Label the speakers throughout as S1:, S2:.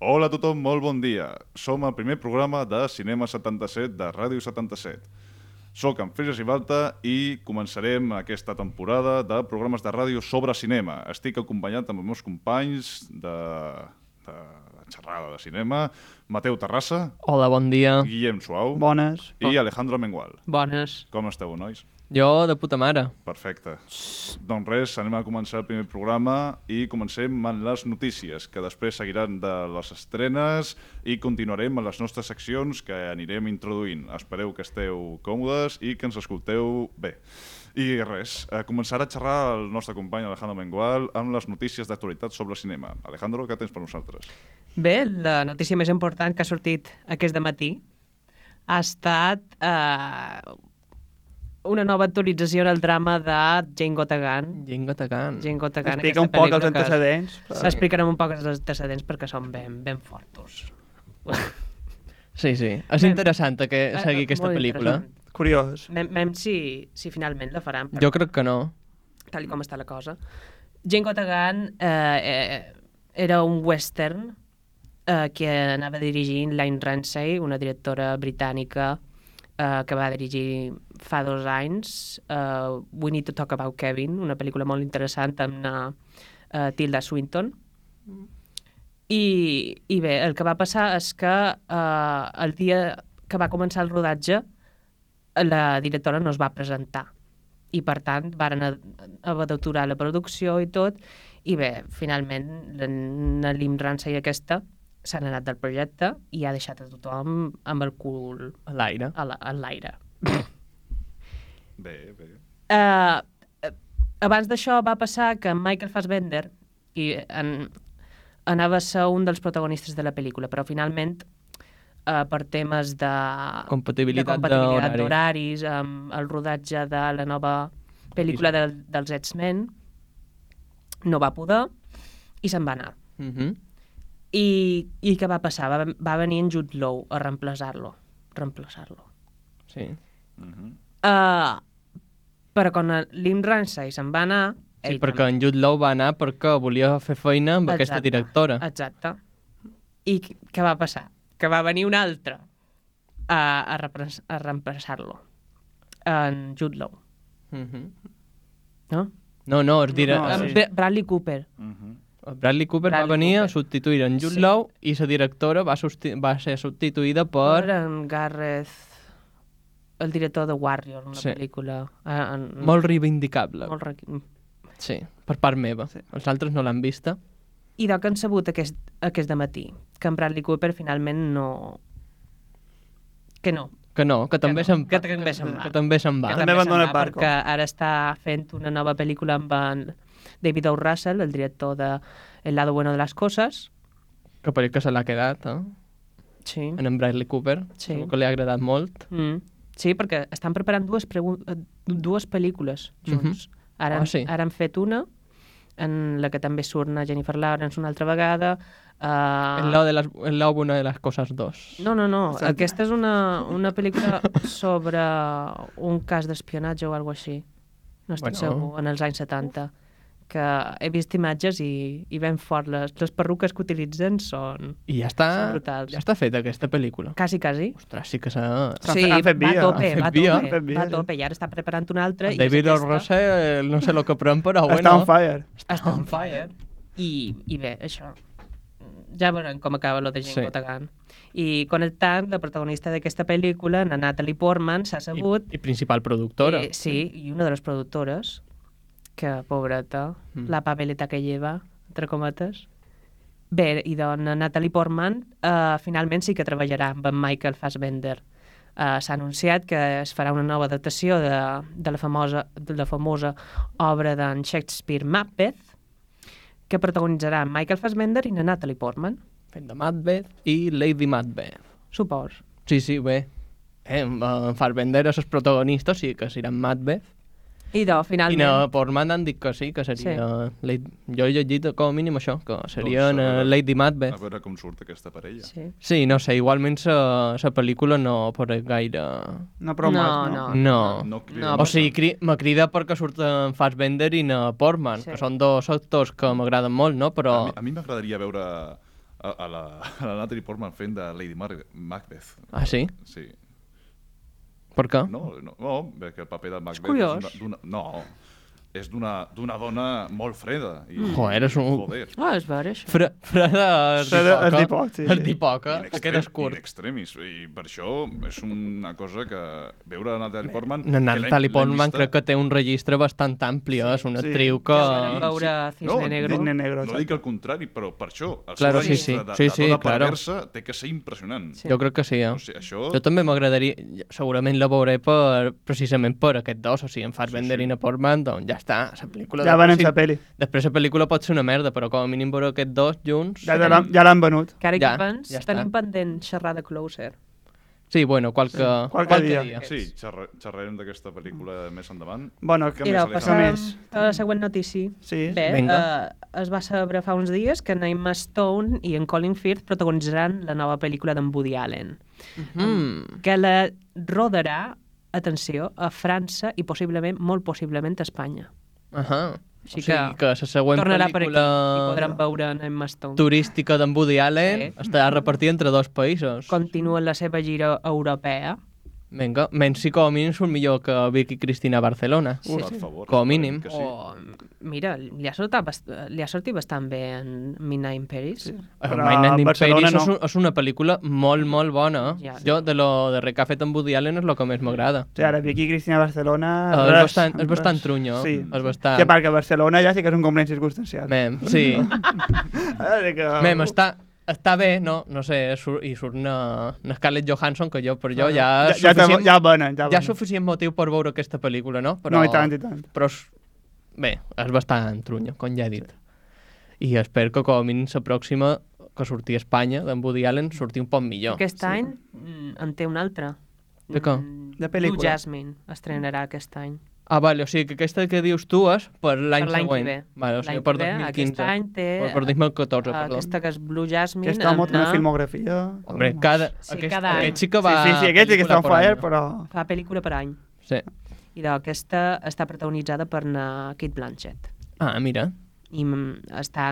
S1: Hola a tothom, molt bon dia. Som el primer programa de Cinema 77 de Ràdio 77. Soc en Freixas i Balta i començarem aquesta temporada de programes de ràdio sobre cinema. Estic acompanyat amb els meus companys de, de, de xerrada de cinema, Mateu Terrassa,
S2: Hola, bon dia.
S1: Guillem Suau
S3: Bones.
S1: i Alejandro Mengual.
S4: Bones.
S1: Com esteu, nois?
S2: Jo, de puta mare.
S1: Perfecte. Doncs res, anem a començar el primer programa i comencem amb les notícies, que després seguiran de les estrenes i continuarem amb les nostres seccions que anirem introduint. Espereu que esteu còmodes i que ens escolteu bé. I res, a començar a xerrar el nostre company Alejandro Mengual amb les notícies d'actualitat sobre cinema. Alejandro, què tens per nosaltres?
S4: Bé, la notícia més important que ha sortit aquest de matí ha estat eh, una nova actualització del drama de Jane Gotagan.
S2: Jenga tacant.
S4: Jane Gotagan,
S3: Explica un
S4: aquesta
S3: poc els
S4: pel·lícula que
S3: antecedents.
S4: S'explicarem un poc els antecedents perquè són ben, ben fortos.
S2: Sí, sí. És
S4: Bé,
S2: interessant que, seguir aquesta
S4: Molt
S2: pel·lícula.
S3: Curiós.
S4: Vem, vem si, si finalment la faran, perquè,
S2: Jo crec que no.
S4: tal com està la cosa. Jane Gotagan eh, eh, era un western eh, que anava dirigint Line Ramsey, una directora britànica eh, que va dirigir fa dos anys uh, We Need to Talk About Kevin, una pel·lícula molt interessant amb uh, uh, Tilda Swinton. I, I bé, el que va passar és que uh, el dia que va començar el rodatge la directora no es va presentar i per tant varen ha- haver d'aturar la producció i tot i bé, finalment la, Lim Ramsey aquesta s'ha anat del projecte i ha deixat a tothom amb el cul
S2: A l'aire.
S4: a la- a l'aire.
S1: Bé, bé.
S4: Uh, abans d'això va passar que Michael Fassbender i en, anava a ser un dels protagonistes de la pel·lícula, però finalment uh, per temes de
S2: Compatibilitat
S4: d'horaris, amb el rodatge de la nova pel·lícula de, dels X-Men, no va poder i se'n va anar.
S2: Uh -huh.
S4: I, I què va passar? Va, va venir en Jude Law a reemplaçar-lo. Reemplaçar-lo.
S2: Sí.
S1: Uh -huh.
S4: Uh, però quan el Lim Ramsey se'n va anar...
S2: Sí,
S4: ell
S2: perquè en Jude Law va anar perquè volia fer feina amb aquesta
S4: Exacte,
S2: directora.
S4: Exacte. I qu- què va passar? Que va venir un altre a, a, a reemplaçar-lo. En Jude Law,
S2: Uh -huh.
S4: no?
S2: No, no, es dirà...
S3: No, sí.
S4: Bradley Cooper.
S1: Uh -huh.
S2: Bradley Cooper
S4: Bradley
S2: va venir a
S4: Cooper.
S2: substituir en Jude
S4: Sí.
S2: Law i la directora va, va ser substituïda per...
S4: Per en Gareth, el director de Warrior, una
S2: Sí.
S4: pel·lícula. eh, En,
S2: Molt reivindicable.
S4: molt re-
S2: Sí, per part meva.
S3: Sí.
S2: Els altres no l'han vista.
S4: I que han sabut aquest, aquest de matí, que en Bradley Cooper finalment no... Que no.
S2: Que no, que també
S4: no,
S2: se'n
S4: que també se'n va.
S2: Que també se'n va.
S4: Que
S3: també
S4: se'n
S3: abandona
S4: va. Perquè ara està fent una nova pel·lícula amb en David O. Russell, el director de El lado bueno de las cosas.
S2: Que per que se l'ha quedat, eh?
S4: Sí.
S2: En en Bradley Cooper.
S4: Sí.
S2: Segur que li ha agradat molt.
S4: Mm. Sí, perquè estan preparant dues, dues pel·lícules junts. ara,
S2: Ah, sí?
S4: ara han fet una, en la que també surt Jennifer Lawrence una altra vegada. Uh,
S2: El lado de las, el lado bueno de las cosas dos.
S4: No, no, no.
S3: Exacte.
S4: Aquesta és una, una pel·lícula sobre un cas d'espionatge o alguna així. No estic
S2: Bueno.
S4: segur, en els anys 70. Que he vist imatges i, i ben fort. Les, les perruques que utilitzen són
S2: I ja està,
S4: Són brutals.
S2: ja està feta aquesta pel·lícula.
S4: quasi, quasi.
S2: Ostres, sí que s'ha...
S4: Sí,
S3: fet- fet
S4: va a
S3: via.
S4: tope, va a
S2: via.
S4: tope,
S3: via,
S4: va a
S3: sí.
S4: tope. I ara està preparant una altra. i és
S2: David O.
S4: aquesta.
S2: Russell, no sé el que pren, però
S3: Està
S2: bueno.
S3: on fire.
S4: Està on fire. I, I bé, això. Ja veurem com acaba lo de Jane
S2: Sí.
S4: Gotagan. I connectant, la protagonista d'aquesta pel·lícula, la Natalie Portman, s'ha sabut
S2: I, I principal productora.
S4: Eh, sí, i una de les productores, que, pobreta,
S2: Mm.
S4: la papeleta que lleva, entre cometes. Bé, i doncs Natalie Portman uh, finalment sí que treballarà amb en Michael Fassbender. Uh, S'ha anunciat que es farà una nova adaptació de, de, la, famosa, de la famosa obra d'en Shakespeare Macbeth, que protagonitzarà Michael Fassbender i na Natalie Portman,
S2: Fent de Macbeth i Lady Macbeth.
S4: supos.
S2: Sí, sí, bé. Eh, en Fassbender és els protagonistes, sí que seran Macbeth.
S4: I
S2: I
S4: finalment...
S2: na Portman han dit que sí, que seria... Sí. Lady... Jo he llegit com a mínim això, que seria
S1: Doncs, a
S2: doncs, Lady
S1: A
S2: Macbeth.
S1: veure com surt aquesta parella.
S4: Sí.
S2: Sí, no sé, igualment la pel·lícula no porta gaire...
S3: No prou
S4: No,
S3: mal,
S4: no.
S2: No.
S1: No crida
S4: No,
S2: O sigui, cri me crida perquè surten Fassbender i na Portman,
S4: Sí.
S2: que són dos actors que m'agraden molt, no?
S1: A
S2: Però...
S1: A mi m'agradaria veure a, a la, a la Natalie Portman fent de Lady Mar Macbeth.
S2: Ah, sí?
S1: Sí.
S2: Per què?
S1: No, no, no perquè el paper de Macbeth
S4: curiós.
S1: és d'una... No, és d'una d'una dona molt freda. I,
S2: Joder, és un-
S1: Joder.
S4: Ah, és vera, això.
S2: Fre freda
S3: Freda és d'hipoc, sí,
S2: És
S3: sí.
S2: d'hipoca,
S1: In
S2: aquest és curt.
S1: in extremis. I per això és una cosa que veure Natalie Portman...
S2: Natalie Portman
S1: vista-
S2: crec que té un registre bastant ampli, eh? és una
S3: Sí.
S2: actriu que...
S4: Veure Cisne
S1: No,
S4: Negro.
S3: Cisne Negro,
S1: No dic el contrari, però per això, el
S2: Claro,
S1: seu
S2: sí, sí.
S1: registre de,
S2: Sí,
S1: de
S2: sí,
S1: dona
S2: claro.
S1: perversa té que ser impressionant.
S4: Sí.
S2: Jo crec que sí, eh?
S1: O sigui, això...
S2: Jo també m'agradaria, segurament la veuré per, precisament per aquest dos, o sigui, em fas
S1: Sí,
S2: vendre
S1: sí.
S2: Inna Portman, doncs ja està, la pel·lícula...
S3: Ja van en
S2: sí,
S3: sa peli.
S2: Després la pel·lícula pot ser una merda, però com a mínim veure aquests dos junts...
S3: Ja, ja l'han- ja l'han venut.
S4: Que ara
S2: Ja,
S4: ja, abans
S2: ja està.
S4: tenim pendent xerrar de Closer.
S2: Sí, bueno, qualque,
S3: qualque dia.
S1: Sí, xerra, xerrarem d'aquesta pel·lícula més endavant.
S3: Bueno,
S1: Què
S3: que
S4: I
S1: més,
S4: passem
S3: Més.
S4: a la següent notícia.
S3: Sí.
S4: Bé,
S2: Vinga.
S4: eh, es va saber fa uns dies que Naima Stone i en Colin Firth protagonitzaran la nova pel·lícula d'en Woody Allen,
S2: Mm.
S4: que la rodarà, atenció, a França i possiblement, molt possiblement, a Espanya.
S2: Ahà.
S4: Així
S2: o sigui
S4: que
S2: que la següent
S4: Tornarà per aquí
S2: pel·lícula
S4: podran veure Naima Stone.
S2: turística d'en Woody Allen
S4: Sí.
S2: estarà repartida entre dos països.
S4: Continua la seva gira europea.
S2: Vinga, menys si com a mínim surt millor que Vicky Cristina a Barcelona.
S1: Sí, per favor.
S2: Com a mínim.
S1: Sí.
S4: O, mira, li ha, sortit, li ha sortit bastant bé en Midnight in Paris. Sí.
S2: Però Nine in
S3: Barcelona
S2: Paris
S3: no.
S2: és, un, és una pel·lícula molt, molt bona.
S4: Ja.
S2: Jo, de lo darrer que ha fet en Woody Allen, és el que més m'agrada.
S3: O sigui, ara Vicky Cristina a Barcelona...
S2: Eh, és
S3: res,
S2: bastant- és
S3: res.
S2: bastant trunyo.
S3: Sí.
S2: És bastant-
S3: Sí, perquè Barcelona ja sí que és un complement circumstancial.
S2: Mem, sí. Mem, està, està bé, no? No sé, sur, i surt na, na Scarlett Johansson, que jo, per jo ja...
S3: ja, ja, ja venen, ja
S2: ja
S3: venen.
S2: és suficient motiu per veure aquesta pel·lícula, no? Però,
S3: No, i tant, i tant.
S2: Però és, bé, és bastant trunyo, com ja he dit. I espero que com a mínim la pròxima que surti a Espanya, d'en Woody Allen, surti un poc millor.
S4: Aquest any mm, en té un altre.
S2: De què?
S4: Mm,
S3: De pel·lícula.
S4: Blue Jasmine estrenarà aquest any.
S2: Ah, vale, o sigui que aquesta que dius tu és per l'any
S4: Per l'any que
S2: següent.
S4: ve.
S2: Vale, o sigui, per
S4: que ve,
S2: 2015.
S4: Aquest any té
S2: Per, per 2014,
S4: eh,
S2: perdó.
S4: aquesta que és Blue Jasmine.
S3: Aquest home té una filmografia...
S2: Hombre, cada,
S4: Sí,
S2: aquest,
S4: cada any.
S2: aquest sí que
S3: Sí,
S2: va...
S3: sí, sí, aquest sí que està on
S2: pel·lícula
S3: fire, però...
S4: Fa pel·lícula per any.
S2: Sí.
S4: I d'aquesta està protagonitzada per na Kate Blanchett.
S2: Ah, mira.
S4: I mm, està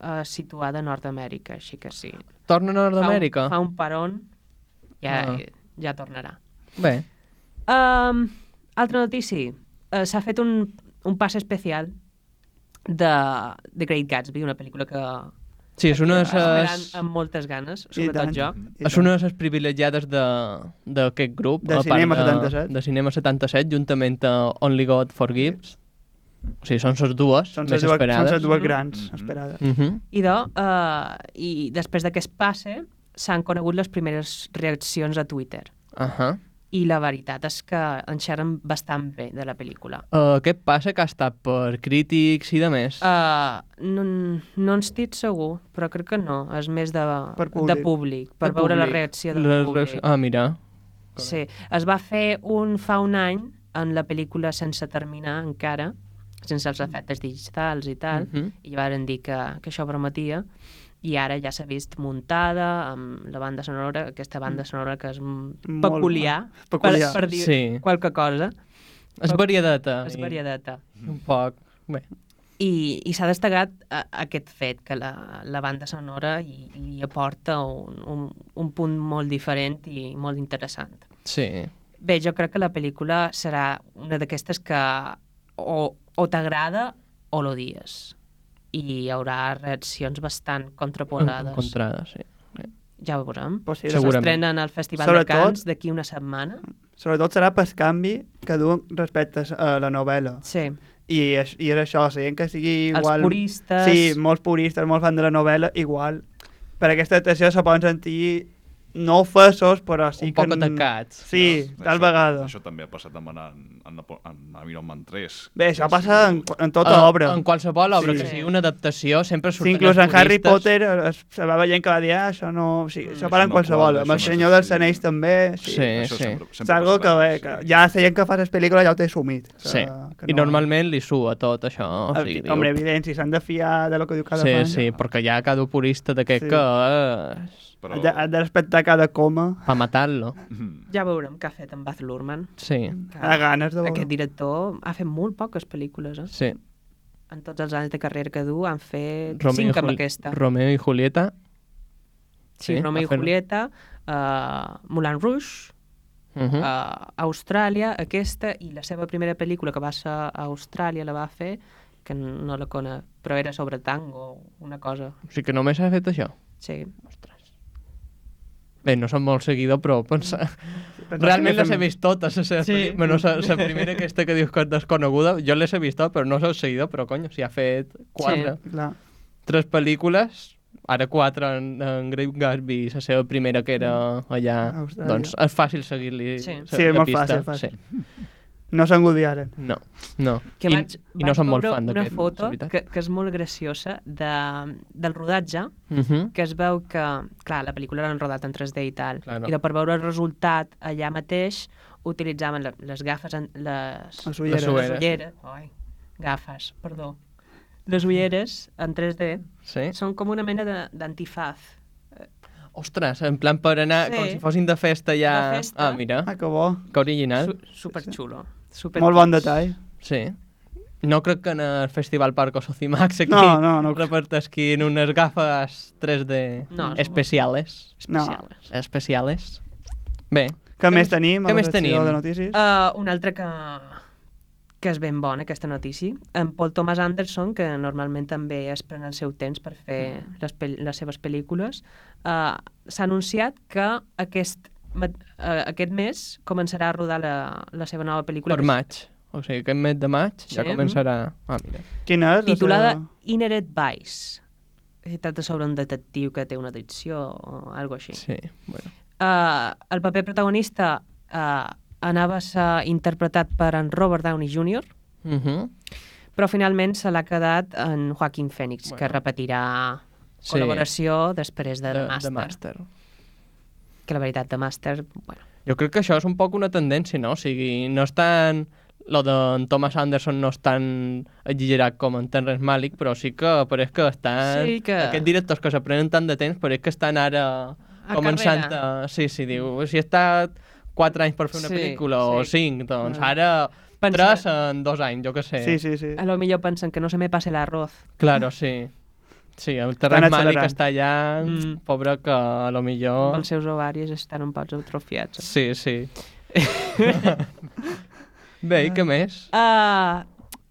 S4: eh, situada a Nord-Amèrica, així que sí.
S2: Torna a Nord-Amèrica?
S4: Fa, un, fa un paron, ja,
S2: Ah.
S4: ja tornarà.
S2: Bé.
S4: Um, altra notícia. Uh, S'ha fet un, un pas especial de The Great Gatsby, una pel·lícula que
S2: Sí, és una de les...
S4: amb moltes ganes, sobretot
S3: tant,
S4: jo.
S2: És una de les privilegiades de- d'aquest grup.
S3: De Cinema
S2: de,
S3: 77.
S2: De Cinema 77, juntament a Only God Forgives. O sigui, són les dues
S3: Són
S2: més
S3: les dues, són
S2: esperades.
S3: les dues grans
S1: Mhm.
S3: esperades.
S2: Mm -hmm.
S4: I, do, uh, I després d'aquest passe s'han conegut les primeres reaccions a Twitter.
S2: Uh -huh.
S4: I la veritat és que en xerren bastant bé de la pel·lícula.
S2: uh, què passa que ha estat per crítics i de més?
S4: Uh, no, no en estic segur, però crec que no. És més de,
S3: Per
S4: de
S3: públic.
S4: públic, per,
S2: Per
S4: veure la
S2: públic.
S4: reacció del
S2: La
S4: públic.
S2: reacció- Ah, mira.
S4: Sí, es va fer un fa un any en la pel·lícula sense terminar encara, sense els efectes digitals i tal,
S2: Mhm.
S4: i varen dir que, que això prometia, i ara ja s'ha vist muntada amb la banda sonora, aquesta banda sonora que és
S3: Molt
S4: peculiar,
S3: peculiar.
S4: Per, per dir
S2: Sí.
S4: qualque cosa,
S2: És variadeta.
S4: és
S2: i
S4: variadeta.
S2: Un poc. Bé.
S4: I, i s'ha destacat a, aquest fet, que la, la banda sonora hi, hi aporta un, un, un punt molt diferent i molt interessant.
S2: Sí.
S4: Bé, jo crec que la pel·lícula serà una d'aquestes que o, o t'agrada o l'odies. I hi haurà reaccions bastant contraposades.
S2: Contrada, sí.
S4: Ja ho veurem.
S3: Pues sí,
S2: Segurament.
S4: S'estrenen al Festival
S3: Sobretot-
S4: de Cants d'aquí una setmana.
S3: Sobretot serà pel canvi que du respecte a la novel·la.
S4: Sí.
S3: I és, i és això, la gent que sigui
S4: Els
S3: igual...
S4: puristes...
S3: Sí, molts puristes, molts fans de la novel·la, igual. Per aquesta adaptació se poden sentir no ofesos, però sí
S2: un
S3: que...
S2: poc atacats.
S3: Sí,
S1: Això-
S3: tal vegada.
S1: Això també ha passat amb anar en, en, en, en Iron Man 3.
S3: Bé, això passa en, en tota
S2: En-
S3: obra.
S2: En qualsevol obra
S3: Sí.
S2: que sigui una adaptació sempre
S3: Sí,
S2: surten
S3: inclús
S2: els
S3: en Harry. Potter es, se va veient que va dir, ah, això no... Sí,
S1: Mm,
S3: això
S1: això
S3: para en
S1: no
S3: qualsevol. Amb
S1: això
S3: el
S1: no
S3: Senyor dels. Anells també, sí.
S2: Sí,
S1: Això
S2: sí.
S1: sempre,
S3: És algo que, bé, que ja la gent que fa les pel·lícules ja ho té assumit. que-
S2: Sí,
S3: que
S2: i normalment li sua tot això. O sigui,
S3: Hombre,
S2: diu...
S3: evident, si s'han de fiar de lo que diu cada
S2: Sí,
S3: fan.
S2: sí, perquè hi ha cada purista d'aquest
S3: Sí.
S2: que... és
S1: Però...
S3: Han de, han de respectar cada coma.
S2: Pa matar-lo.
S1: Mhm.
S4: Ja veurem què ha fet en Baz Luhrmann.
S2: Sí,
S4: Que
S3: Ha ganes de veure.
S4: Aquest director ha fet molt poques pel·lícules, eh?
S2: sí.
S4: En tots els anys de carrera que du han fet
S2: Romeo,
S4: cinc amb aquesta.
S2: Romeo i Julieta.
S4: Sí,
S2: Sí,
S4: Romeo i
S2: fer-
S4: Julieta, uh, Moulin Rouge,
S2: Uh -huh.
S4: a Austràlia, aquesta, i la seva primera pel·lícula que va ser a Austràlia la va fer, que no la conec, però era sobre tango, una cosa.
S2: O sigui que només ha fet això.
S4: Sí.
S2: Bé, no som molt seguidor, però pensa...
S3: Pensava
S2: Realment les he vist totes, les seves
S3: Sí.
S2: menys la, la primera aquesta que dius que és desconeguda, jo les he vist totes, però no soc seguidor, però conyo, si ha fet quatre, sí.
S3: Clar.
S2: tres pel·lícules, ara quatre en, en Grave Gatsby, la seva primera que era allà,
S3: Austràlia.
S2: doncs és fàcil seguir-li
S4: Sí.
S2: la-
S3: Sí, és
S2: la
S3: molt
S2: pista.
S3: fàcil, fàcil.
S2: Sí.
S3: No són Woody Allen.
S2: No, no.
S4: Que
S2: I,
S4: vaig,
S2: I no
S4: vaig
S2: som molt fan
S4: una
S2: d'aquest,
S4: foto
S2: és veritat.
S4: que, que és molt graciosa de, del rodatge,
S2: Uh -huh.
S4: que es veu que, clar, la pel·lícula l'han rodat en 3D i tal,
S2: Claro.
S4: i de per veure el resultat allà mateix utilitzaven le, les gafes, en, les,
S3: Les ulleres.
S2: Les ulleres.
S4: les ulleres, ai, gafes, perdó. Les ulleres en 3D
S2: Sí?
S4: són com una mena de- d'antifaz.
S2: Ostres, en plan per anar
S4: Sí.
S2: com si fossin de festa ja...
S4: De festa.
S2: Ah, mira,
S3: Ah, que bo.
S2: que original.
S4: Su superxulo. Super
S3: Molt bon detall.
S2: Sí. No crec que en el Festival Parco Socimax aquí
S3: No, no, no.
S2: repartesquin unes gafes 3D
S4: No,
S2: especiales.
S3: No.
S4: especiales.
S2: Especiales. Bé,
S3: Què més tenim?
S2: què
S3: a la
S2: més tenim?
S3: De notícies?
S4: Uh, una altra que, que és ben bona, aquesta notícia. En Paul Thomas Anderson, que normalment també es pren el seu temps per fer les, pel les seves pel·lícules, uh, s'ha anunciat que aquest, aquest mes començarà a rodar la, la seva nova pel·lícula.
S2: per maig. O sigui, aquest mes de maig ja
S4: Sí.
S2: començarà... Ah, mira.
S3: Quina és? la
S4: Titulada
S3: seva-
S4: Inherent Vice. Es tracta sobre un detectiu que té una addicció o alguna així.
S2: Sí, bueno.
S4: Uh, el paper protagonista uh, anava a ser interpretat per en Robert Downey Jr.,
S2: Uh -huh.
S4: però finalment se l'ha quedat en Joaquin Phoenix,
S2: Bueno.
S4: que repetirà
S2: Sí.
S4: col·laboració després de,
S2: De,
S4: The Master,
S2: de Master.
S4: Que la veritat, The Master, bueno,
S2: Jo crec que això és un poc una tendència, no? O sigui, no és tan... Lo d'en Thomas Anderson no és tan exagerat com en Terrence Malick, però sí que pareix que estan...
S4: Sí que-
S2: Aquests directors que s'aprenen tant de temps pareix que estan ara
S4: A
S2: començant
S4: carrera.
S2: a... Sí, sí, diu, si he estat 4 anys per fer una
S4: Sí,
S2: pel·lícula o
S4: sí.
S2: 5, doncs
S3: Ah.
S2: ara
S4: Pensa-
S2: 3 en 2 anys, jo què sé.
S3: Sí, sí, sí.
S4: a lo millor pensen que no se me passe l'arroz.
S2: Claro, sí. Sí, el Malick
S3: accelerant.
S2: està allà,
S4: Mm.
S2: pobre, que a lo millor...
S4: Els seus ovaris estan un poc atrofiats.
S2: Sí, sí. Bé, i què més?
S4: Uh,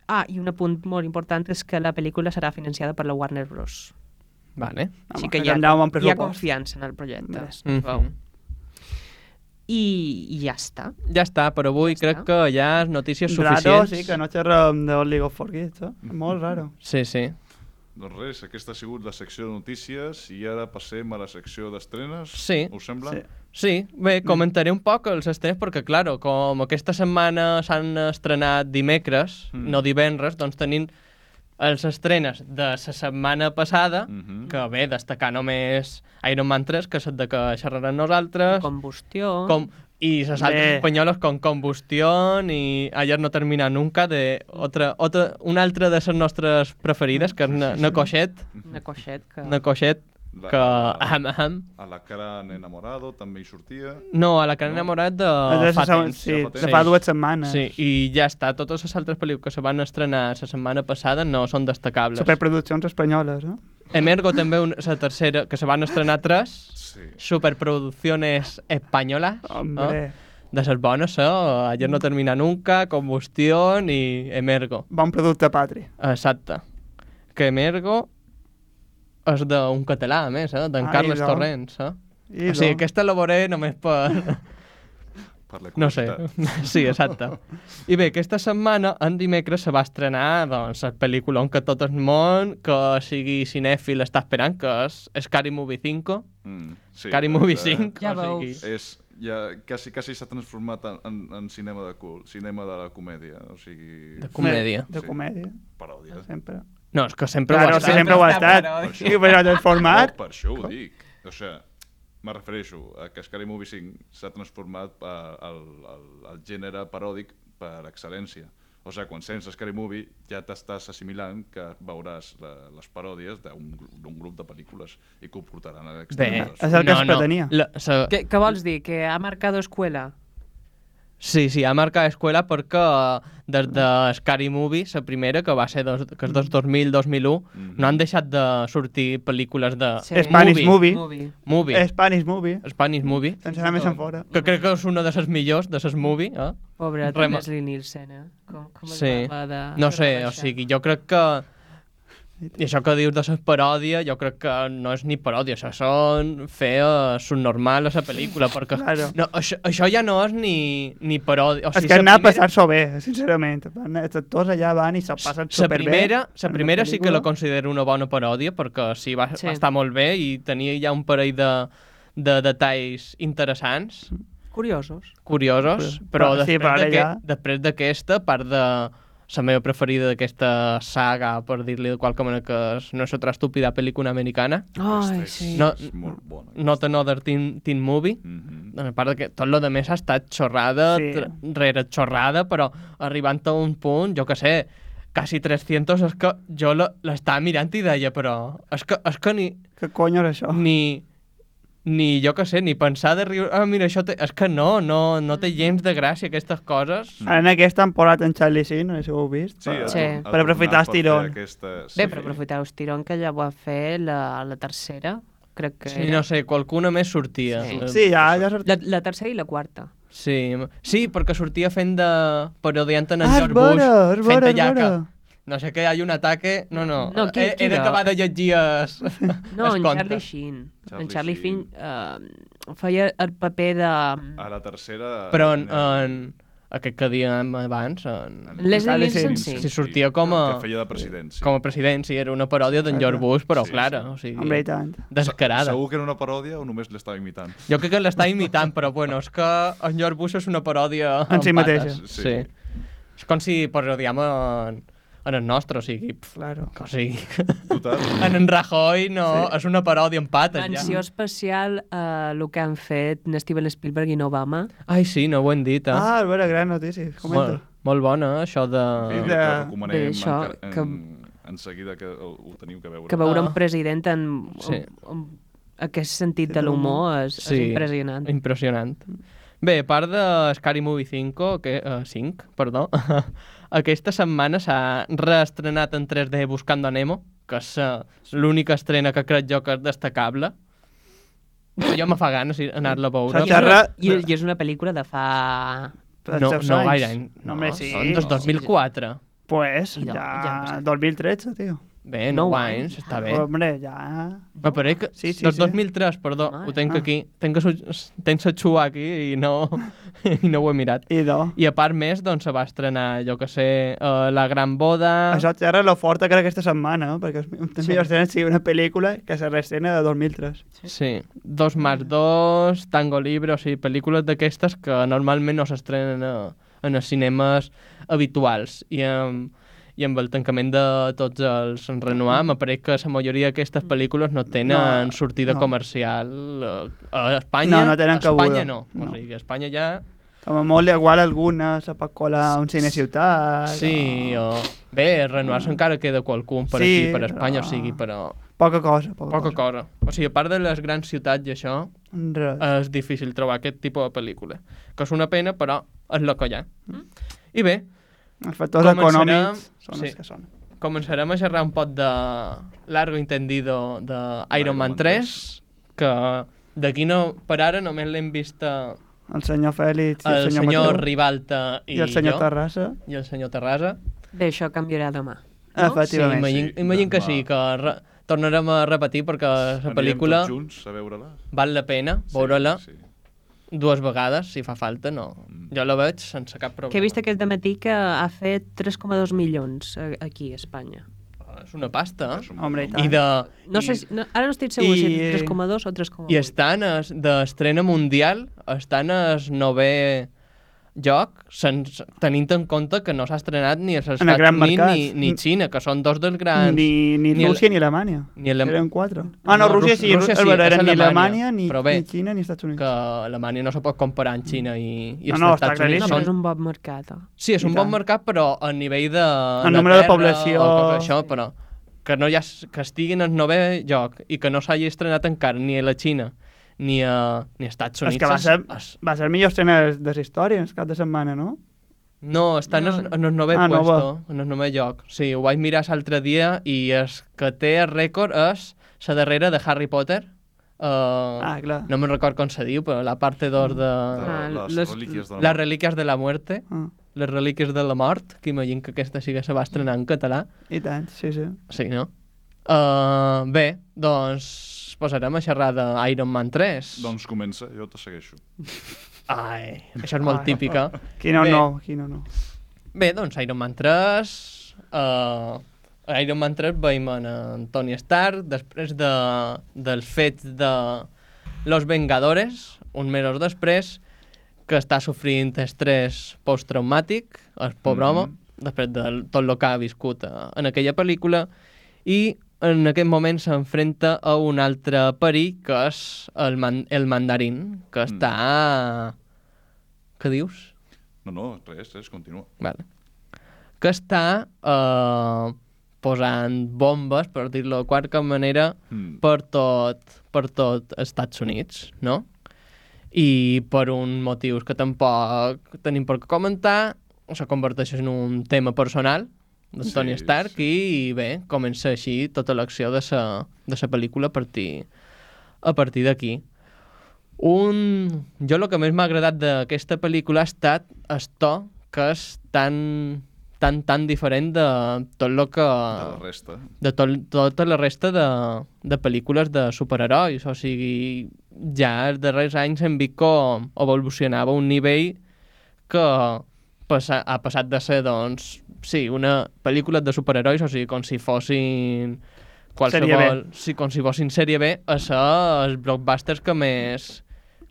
S4: ah, i un apunt molt important és que la pel·lícula serà financiada per la Warner Bros.
S2: Vale.
S3: Home,
S4: que hi ha, hi ha confiança en el projecte.
S3: Més.
S2: Mm
S4: Vau. I, I ja està.
S2: Ja està, per avui
S4: Ja
S2: crec
S4: està.
S2: que ja és notícies
S3: Raro,
S2: suficients.
S3: sí, que no xerrem de League of Forgets, eh? Molt raro.
S2: Sí, sí.
S1: Doncs res, aquesta ha sigut la secció de notícies i ara passem a la secció d'estrenes.
S2: Sí.
S1: Us sembla?
S3: Sí.
S2: Sí, bé, comentaré un poc els estrenes perquè, claro, com aquesta setmana s'han estrenat dimecres,
S1: Mm.
S2: no divendres, doncs tenim els estrenes de la setmana passada,
S1: Mhm.
S2: que bé, destacar només Iron Man 3, que és el de que xerrarem nosaltres,
S4: Combustió.
S2: com, i les altres
S3: Bé.
S2: espanyoles com Combustión i Ayer no termina nunca, de otra, otra, una altra de les nostres preferides, que és Na- Nacoixet,
S4: Una coixet que...
S2: Nacoixet,
S1: La-
S2: que... Aham, aham.
S1: A la cara en enamorado també hi sortia.
S2: No, a la que han
S1: No?
S2: enamorat de
S3: de,
S2: fa temps.
S3: sí,
S1: ja fa
S3: de fa dues setmanes.
S2: Sí, i ja està. Totes les altres pel·lícules que se van estrenar la setmana passada no són destacables.
S3: Superproduccions espanyoles, eh?
S2: Emergo també, un, la tercera, que se van estrenar tres.
S1: Sí.
S2: Superproducciones españolas.
S3: Hombre,
S2: eh? De les bones, eh? Ayer no termina nunca, Combustión i Emergo.
S3: bon producte patri.
S2: Exacte. Que Emergo és d'un català, a més, eh? d'en Carles
S3: doncs.
S2: Torrents. Eh?
S3: I
S2: o sigui,
S3: doncs,
S2: aquesta la veuré només per...
S1: Per la
S2: No sé, sí, exacte. I bé, aquesta setmana, en dimecres, se va estrenar doncs, el pel·lícula que tot el món, que sigui cinèfil, està esperant, que és Scary Movie 5.
S1: Mm, sí,
S2: Scary Movie
S1: eh,
S2: 5.
S4: Ja
S2: o sigui,
S4: veus.
S1: És, ja, quasi, quasi s'ha transformat en, en, en cinema de cul, cinema de la comèdia, o sigui...
S2: De comèdia.
S3: De
S1: Sí.
S3: comèdia,
S1: Paròdia.
S3: sempre.
S2: No, és que sempre
S3: Claro,
S2: ho
S3: sí,
S2: està.
S3: sempre ho ha estat.
S1: Per
S3: Sí, però el format...
S1: No, per això ho dic. O sigui, me refereixo a que Scary Movie 5 s'ha transformat al, al, al gènere paròdic per excel·lència. O sigui, quan sents Scary Movie ja t'estàs assimilant que veuràs la, les paròdies d'un gru- d'un grup de pel·lícules i que ho portaran a
S2: Bé,
S1: l'extrem.
S3: És el que es pretenia.
S2: La, sa,
S4: Què, què vols dir? Que ha marcado escuela?
S2: Sí, sí, ha marcat escuela perquè des de Scary Movie, la primera, que va ser dos, que és del 2000-2001,
S1: Mhm.
S2: no han deixat de sortir pel·lícules de
S4: Sí.
S3: Spanish movie.
S4: Movie.
S2: movie,
S3: Spanish movie.
S2: Spanish Movie,
S3: Sense anar més en fora.
S2: que crec que és una de les millors de les movie, eh?
S4: Pobre
S2: Rema-
S4: Leslie Nielsen, eh? Com, com
S2: Sí.
S4: va de...
S2: No sé, o sigui, jo crec que... I això que dius de les paròdies, jo crec que no és ni paròdia, això són fer eh, subnormal a la pel·lícula, perquè
S3: Claro.
S2: no, això, això ja no és ni, ni paròdia. O
S3: És
S2: sigui,
S3: que
S2: la
S3: anar a
S2: primera-
S3: passar-s'ho bé, sincerament. Van- Els actors allà van i se passen
S2: La
S3: superbé.
S2: primera, la primera sí que la considero una bona paròdia perquè sí, va,
S4: Sí.
S2: va estar molt bé i tenia ja un parell de, de detalls interessants,
S4: Curiosos.
S2: curiosos,
S3: Però-
S2: però,
S3: però sí,
S2: després
S3: ja-
S2: d'aquesta, a part de la meva preferida d'aquesta saga, per dir-li de qualque manera, que és No és otra estúpida pel·lícula americana,
S4: Ai, sí.
S2: No,
S1: és molt bona.
S2: Not Another Teen, teen Movie,
S1: Mhm.
S2: a part de que tot lo de més ha estat xorrada
S3: Sí.
S2: rere xorrada, però arribant a un punt, jo que sé, quasi 300, és que jo l'estava mirant i deia, però és que, és que ni,
S3: Què cony és això?
S2: ni, ni jo que sé, ni pensar de riure, ah, mira, això té... és que no, no, no té gens de gràcia aquestes coses.
S1: Mm.
S3: En aquesta han posat en Charlie Sheen, no sé si ho heu vist.
S1: Sí,
S3: però-
S4: Sí.
S1: ha
S3: Per aprofitar el tirón.
S1: fer Aquestes...
S4: Bé, però aprofitar l'estirón que ja va fer la, la tercera, crec que
S2: Sí,
S4: era.
S2: no sé, qualcuna més sortia.
S4: Sí.
S2: Eh,
S3: Sí, ja, ja sort...
S4: La, la tercera i la quarta.
S2: Sí, sí, perquè sortia fent de... parodiant en
S3: Ah,
S2: George Bush,
S3: vera,
S2: fent
S3: vera,
S2: de llaca.
S3: vera.
S2: No sé què, hi ha un ataque... No, no,
S4: No, qui-
S2: he,
S4: qui
S2: he d'acabar de llegir es,
S4: No,
S2: es
S4: en. Charlie Sheen.
S1: Charlie
S4: en Charlie
S1: Sheen.
S4: Sheen uh, feia el paper de...
S1: A la tercera...
S2: Però en,
S1: anem-
S2: en aquest que diem abans, en,
S4: Leslie
S3: Charlie
S4: Nielsen, sí.
S2: si sortia com a,
S1: Que feia de president, sí.
S2: com a president, sí, era una paròdia d'en George. Bush, però
S1: Sí,
S2: clara,
S1: sí.
S2: o sigui,
S3: Hombre, i tant.
S2: descarada.
S1: Segur que era una paròdia o només l'estava imitant?
S2: Jo crec que l'està imitant, però bueno, és que en George Bush és una paròdia
S3: En si mateixa.
S1: Sí.
S2: Sí. És com si parodiam en, en el nostre, o sigui, pf,
S3: Claro.
S2: o sigui
S1: Total.
S2: en en Rajoy no,
S3: Sí.
S2: és una paròdia amb pates,
S4: Menció
S2: ja.
S4: especial a el que han fet Steven Spielberg i Obama.
S2: Ai, sí, no ho hem dit, eh?
S3: Ah, vera, gran notícia. Comenta.
S2: molt, molt bona, eh, això de...
S1: Sí,
S3: de-
S4: de això,
S1: encara-
S4: que-
S1: en, en seguida que ho, ho teniu que veure.
S4: Que veure
S2: Ah.
S4: un president en,
S2: Sí.
S4: en, en aquest sentit de
S3: de
S4: l'humor és,
S2: Sí.
S4: és impressionant.
S2: Impressionant. Bé, a part de Scary Movie 5, que, uh, 5 perdó, aquesta setmana s'ha reestrenat en 3D Buscando a Nemo, que és uh, l'única estrena que crec jo que és destacable. Jo me fa ganes anar-la a veure.
S3: S'ha
S4: I és, una,
S3: xerrat-
S4: i, és una pel·lícula de fa...
S2: No, no gaire any.
S3: No, hombre, sí.
S2: Són des 2004.
S3: Pues,
S4: no, ja
S3: ja...
S4: passat.
S3: 2013, tio.
S2: Bé,
S4: Nou
S2: 9
S4: anys.
S2: anys, està bé.
S3: Hombre, ja...
S2: Me pareix que...
S3: Sí, sí,
S2: del
S3: sí.
S2: 2003, perdó,
S4: Home,
S2: ho tenc
S3: ah.
S2: aquí. Tenc que tens el xua aquí i no, i no ho he mirat.
S3: I do.
S2: I a part més, doncs, se va estrenar, jo que sé, uh, La Gran Boda...
S3: Això xerra lo forta que era aquesta setmana, no? perquè els
S4: Sí.
S3: millors sigui una pel·lícula que se reestrena de 2003.
S2: Sí, Dos más dos, Tango Libre, o sigui, pel·lícules d'aquestes que normalment no s'estrenen a, en els cinemes habituals. I amb, i amb el tancament de tots els Renoir, m'apareix que la majoria d'aquestes pel·lícules no tenen
S3: No,
S2: sortida
S3: no.
S2: comercial eh, a Espanya.
S3: No, no tenen
S2: Espanya
S3: cabuda.
S2: no. O
S3: No.
S2: sigui, a Espanya ja...
S3: Com a molt igual alguna se pot colar un cine ciutat.
S2: Sí, o... Bé, Renoir encara queda qualcun per
S3: Sí,
S2: aquí, per Espanya,
S3: però-
S2: o sigui, però
S3: Poca cosa, poca,
S2: poca cosa. O sigui, a part de les grans ciutats i això,
S3: Res.
S2: és difícil trobar aquest tipus de pel·lícula. Que és una pena, però és el que hi ha. I bé,
S3: Els factors
S2: començarem-
S3: econòmics són
S2: sí.
S3: els que són.
S2: començarem a xerrar un poc de Largo Entendido de Iron Man 3, que d'aquí no, per ara només l'hem vist
S3: El senyor Fèlix i el,
S2: el
S3: senyor,
S2: senyor
S3: Mateu.
S2: Ribalta i,
S3: I el senyor
S2: jo,
S3: Terrassa.
S2: i el senyor Terrassa.
S4: Bé, això canviarà demà.
S2: Sí,
S3: Efectivament.
S2: imagino,
S1: sí,
S2: imagino que sí, que re, tornarem a repetir perquè la
S1: Anirem
S2: pel·lícula
S1: tots junts a veure-la.
S2: val la pena veure-la
S1: Sí, sí.
S2: Dues vegades, si fa falta, no.
S1: Mm.
S2: Jo la veig sense cap problema.
S4: Que he vist aquest dematí que ha fet 3,2 milions a- aquí a Espanya.
S2: Ah, És una pasta,
S1: És
S2: eh?
S1: un-
S3: Hombre, i
S2: I
S3: tant.
S2: de...
S4: No
S2: i,
S4: sé, si, no, ara no estic segur
S3: I-
S4: si és 3,2 o 3,8.
S2: I estan es- d'estrena mundial, estan al novè joc, sense, tenint en compte que no s'ha estrenat ni als
S3: En el
S2: Estats Units
S3: mercat.
S2: ni, ni Xina, que són dos dels grans...
S3: Ni, ni,
S2: ni el-
S3: Rússia ni Alemanya.
S2: ni Alem-
S3: Eren quatre. Ah, no,
S2: No,
S3: Rússia
S2: Rússia-
S3: sí,
S2: Rússia sí,
S3: eren ni
S2: Alemanya,
S3: ni,
S2: però bé,
S3: ni Xina, ni Estats Units.
S2: que Alemanya no se pot comparar amb Xina i, i
S3: No,
S2: els
S3: no,
S2: Estats Units.
S3: claríssim.
S4: No, però és
S2: Són...
S4: un bon mercat. Eh?
S2: Sí, és
S3: I
S2: un bon
S3: tant.
S2: mercat, però a nivell de...
S3: En número de
S2: terra
S3: població-
S2: O coses això, però que, no hi ha, que estiguin en novè joc i que no s'hagi estrenat encara ni a la Xina ni a, ni a Estats Units.
S3: És que va ser,
S2: es,
S3: va ser el millor estrena de la història, el cap de setmana, no?
S2: No, està en, el, en el novè
S3: Ah,
S2: puesto,
S3: nova.
S2: en el novè lloc. Sí, ho vaig mirar l'altre dia i el que té el rècord és la darrera de Harry Potter. Uh,
S3: Ah, clar.
S2: no me'n record com se diu, però la parte 2 de...
S1: De
S4: Ah,
S1: les
S4: les-
S1: relíquies de la
S2: Les
S1: mort.
S2: relíquies de la muerte,
S3: Ah,
S2: les relíquies de la mort, que imagino que aquesta sí que se va estrenar en català.
S3: I tant, sí, sí.
S2: Sí, no? Uh, bé, doncs posarem a xerrar d'Iron Man 3.
S1: Doncs comença, jo te segueixo.
S2: Ai, això és molt
S3: Ai.
S2: típica.
S3: Qui no,
S2: Bé.
S3: no, qui no, no.
S2: Bé, doncs Iron Man 3... Uh, a Iron Man 3 veiem en, Tony Stark després de, dels fets de Los Vengadores, un mesos després, que està sofrint estrès posttraumàtic, el pobre home,
S1: Mhm.
S2: després de tot el que ha viscut eh, en aquella pel·lícula, i en aquest moment s'enfrenta a un altre perill, que és el, man el mandarín, que
S1: Mm.
S2: està... Què dius?
S1: No, no, res, res, continua.
S2: Vale. Que està eh, posant bombes, per dir-lo de qualque manera,
S1: Mm.
S2: per tot, per tot Estats Units, no? I per un motius que tampoc tenim per comentar, se converteix en un tema personal de
S1: Sí,
S2: Tony Stark
S1: sí.
S2: i, bé, comença així tota l'acció de sa, de sa pel·lícula a partir, a partir d'aquí. Un... Jo el que més m'ha agradat d'aquesta pel·lícula ha estat el to que és tan, tan, tan diferent de tot el que...
S1: De la resta.
S2: de tot, tota la resta de, de pel·lícules de superherois. O sigui, ja els darrers anys hem vist com evolucionava un nivell que passa, ha passat de ser, doncs, sí, una pel·lícula de superherois, o sigui, com si fossin qualsevol... Sí, com si fossin sèrie B, a ser els blockbusters que més,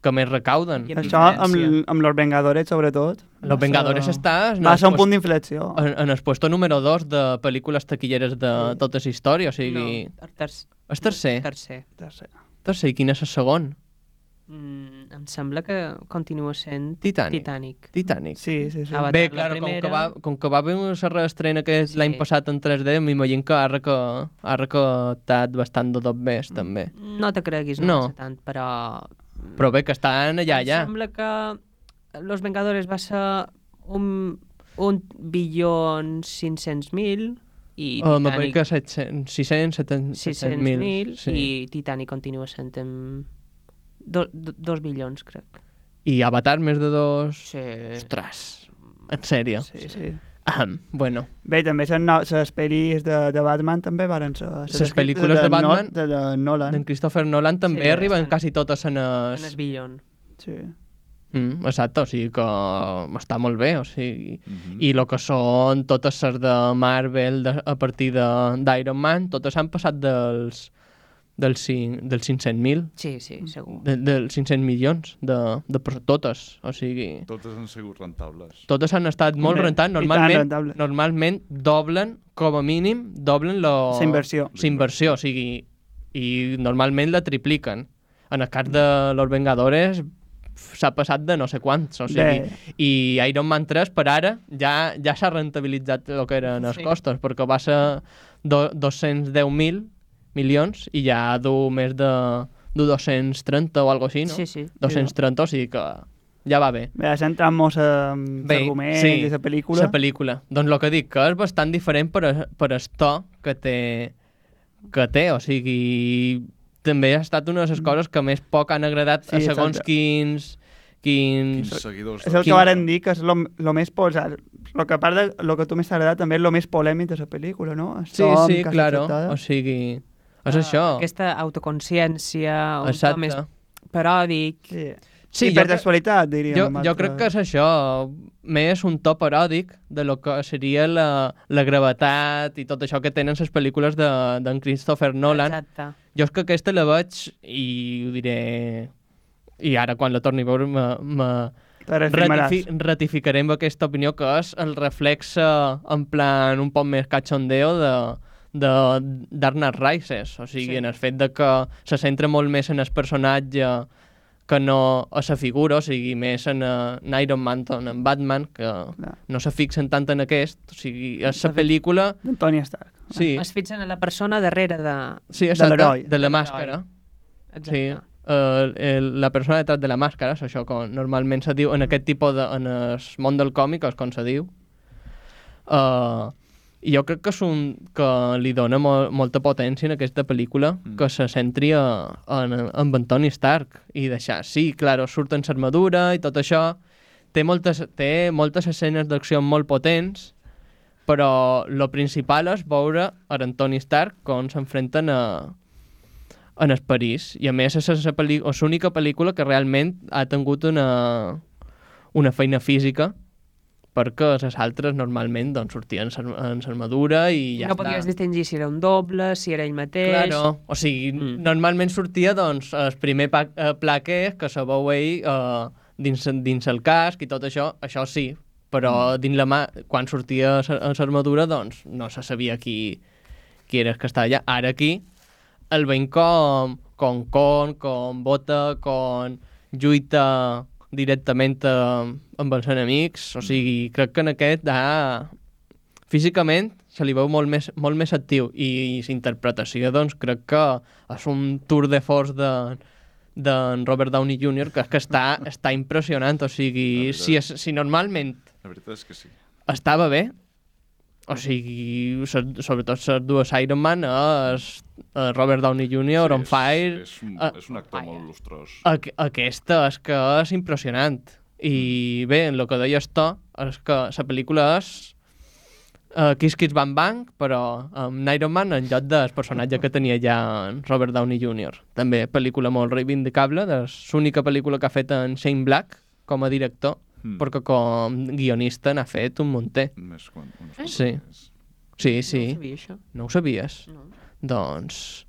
S2: que més recauden.
S4: I
S3: Això amb, amb Los Vengadores, sobretot.
S2: Los Vengadores està... en
S3: Va ser un punt d'inflexió.
S2: En, en el puesto número 2 de pel·lícules taquilleres de tota la història, o sigui...
S4: No, el terç-
S2: El tercer?
S4: tercer.
S3: Tercer.
S2: Tercer, i quin és el segon?
S4: Mm, em sembla que continua sent
S2: Titanic.
S4: Titanic.
S2: Titanic.
S3: Sí, sí, sí.
S4: Avatar,
S2: Bé,
S4: la
S2: clar, com, que
S4: primera.
S2: va, com que va haver una reestrena que és
S4: Sí.
S2: l'any passat en 3D, m'imagino que ha, reca, ha recaptat bastant de tot més, també.
S4: No te creguis, no,
S2: No.
S4: tant, però...
S2: Però bé, que estan allà,
S4: Em
S2: allà.
S4: sembla que Los Vengadores va ser un, un bilion 500.000 i
S2: Oh,
S4: Titanic
S2: que 700, 600, 700,
S4: 600.000
S2: sí.
S4: i Titanic continua sent amb do, do, dos bilions, crec.
S2: I Avatar més de dos...
S4: Sí.
S2: Ostres, en sèrio.
S3: Sí, sí.
S2: Ahem, bueno,
S3: Bé, també les no, les pel·lis de, de Batman també varen ser...
S2: Les pel·lícules de Batman-
S3: De, de Nolan.
S2: d'en Christopher Nolan també
S4: Sí,
S2: arriben
S4: estan-
S2: quasi totes en
S4: En
S2: es...
S4: el bilion.
S3: Sí.
S2: Mm, exacte, o sigui que està molt bé, o sigui...
S1: Mhm.
S2: I el que són totes les de Marvel de, a partir de- d'Iron Man, totes han passat dels, dels, dels 500.000,
S4: Sí, sí, segur.
S2: de, dels 500 milions, de, de, per- totes, o sigui...
S1: Totes han sigut rentables.
S2: Totes han estat molt
S3: Bé,
S2: rentables. Normalment,
S3: rentables.
S2: normalment doblen, com a mínim, doblen lo...
S3: La inversió.
S2: La inversió, o sigui, i normalment la tripliquen. En el cas de Los Vengadores s'ha passat de no sé quants, o sigui,
S3: Bé.
S2: i Iron Man 3 per ara ja ja s'ha rentabilitzat el que eren els
S4: Sí.
S2: costos, perquè va ser do, 210.000 milions i ja du més de, de 230 o algo així, no?
S4: Sí, sí.
S2: 230, o sigui que ja va bé.
S3: Bé, centrant-nos en
S2: Bé,
S3: l'argument
S2: sí,
S3: i la pel·lícula.
S2: La pel·lícula. Doncs el que dic, que és bastant diferent per, a- per el to que té, que té, o sigui, també ha estat una de les coses que més poc han agradat
S3: Sí,
S2: a segons
S3: exacte.
S2: quins, quins...
S1: Quins seguidors...
S3: És el que varen dir, que és lo, lo més posat. Lo que a part de lo que tu més t'ha agradat també és lo més polèmic de la pel·lícula, no? El
S2: Sí, sí, claro, o sigui, és
S4: Ah,
S2: això.
S4: Aquesta autoconsciència, un to
S2: Exacte.
S4: més paròdic.
S3: Sí.
S2: Sí,
S3: hipertextualitat, diríem.
S2: jo, jo crec que és això, més un to paròdic de lo que seria la, la gravetat i tot això que tenen les pel·lícules de- d'en Christopher Nolan.
S4: Exacte.
S2: Jo és que aquesta la veig i ho diré... I ara, quan la torni a veure, me, me ratifi ratificaré amb aquesta opinió que és el reflexe en plan un poc més cachondeo de de Dark Rises, o sigui,
S4: Sí.
S2: en el fet de que se centra molt més en el personatge que no a la figura, o sigui, més en, eh, en Iron Man, en Batman, que
S3: Clar.
S2: no se fixen tant en aquest, o sigui, és la
S4: De
S2: pel·lícula...
S3: D'Antoni Stark.
S2: Sí,
S4: Es fitxen a la persona darrere de...
S2: sí
S3: de
S2: exacte,
S3: l'heroi.
S2: de la
S4: De
S2: màscara.
S4: Exacte.
S2: Sí, uh, el, la persona detrás de la màscara, és això com normalment se diu en aquest tipus de... en el món del còmic és com se diu. Uh, i jo crec que és un que li dona mo molta potència en aquesta pel·lícula
S1: Mm.
S2: que se centri a, en, en Antoni Stark i deixar, sí, claro, surt en l'armadura i tot això, té moltes, té moltes escenes d'acció molt potents, però lo principal és veure a Tony Stark com s'enfrenten a, en el París. I a més és l'única pel·lícula que realment ha tingut una, una feina física perquè les altres normalment doncs, sortien en l'armadura i ja
S4: no
S2: està.
S4: podies distingir si era un doble, si era ell mateix...
S2: Claro, o sigui,
S4: Mm.
S2: normalment sortia doncs, el primer eh, pla que és, que se veu ell eh, dins, dins el casc i tot això, això sí, però
S1: Mm.
S2: dins la mà, quan sortia en l'armadura, doncs no se sabia qui, qui era el que estava allà. Ara aquí el veiem com, com con, com bota, com lluita directament eh, amb els enemics, o sigui, crec que en aquest ha, físicament se li veu molt més, molt més actiu i, i l'interpretació doncs crec que és un tour de force de d'en Robert Downey Jr. que, és que està, està impressionant, o sigui, si, és, si normalment
S1: La veritat és que sí.
S2: estava bé, o sigui, so- sobretot les dues Iron Man, és eh, Robert Downey Jr.,
S1: sí,
S2: on fire,
S1: És, és, un,
S2: Ah,
S1: és un actor
S4: fire.
S1: molt lustrós.
S2: Aqu aquesta és que és impressionant. I bé, el que deies tu és que la pel·lícula és uh, Kiss Kiss Bang Bang, però amb Iron Man en lloc del personatge que tenia ja en Robert Downey Jr. També pel·lícula molt reivindicable, és l'única pel·lícula que ha fet en Shane Black com a director,
S1: Mm.
S2: perquè com guionista n'ha fet un munter.
S1: Més quan, unes
S4: Eh?
S2: Sí. Sí, sí,
S4: No sabia això.
S2: no ho sabies?
S4: No.
S2: Doncs,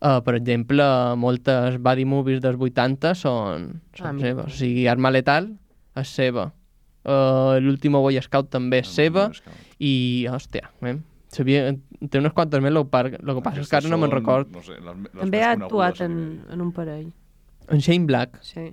S2: uh, per exemple, moltes buddy movies dels 80 són, són
S4: Ah, mira.
S2: seves. O sigui, Arma Letal és seva. Uh, L'último Boy Scout també és seva.
S1: Boy Scout.
S2: I, hòstia, eh? Sabia, té unes quantes més, el que passa és que ara no me'n record.
S1: No sé, les, les
S4: També ha actuat en, en un parell.
S2: En Shane Black.
S4: Sí.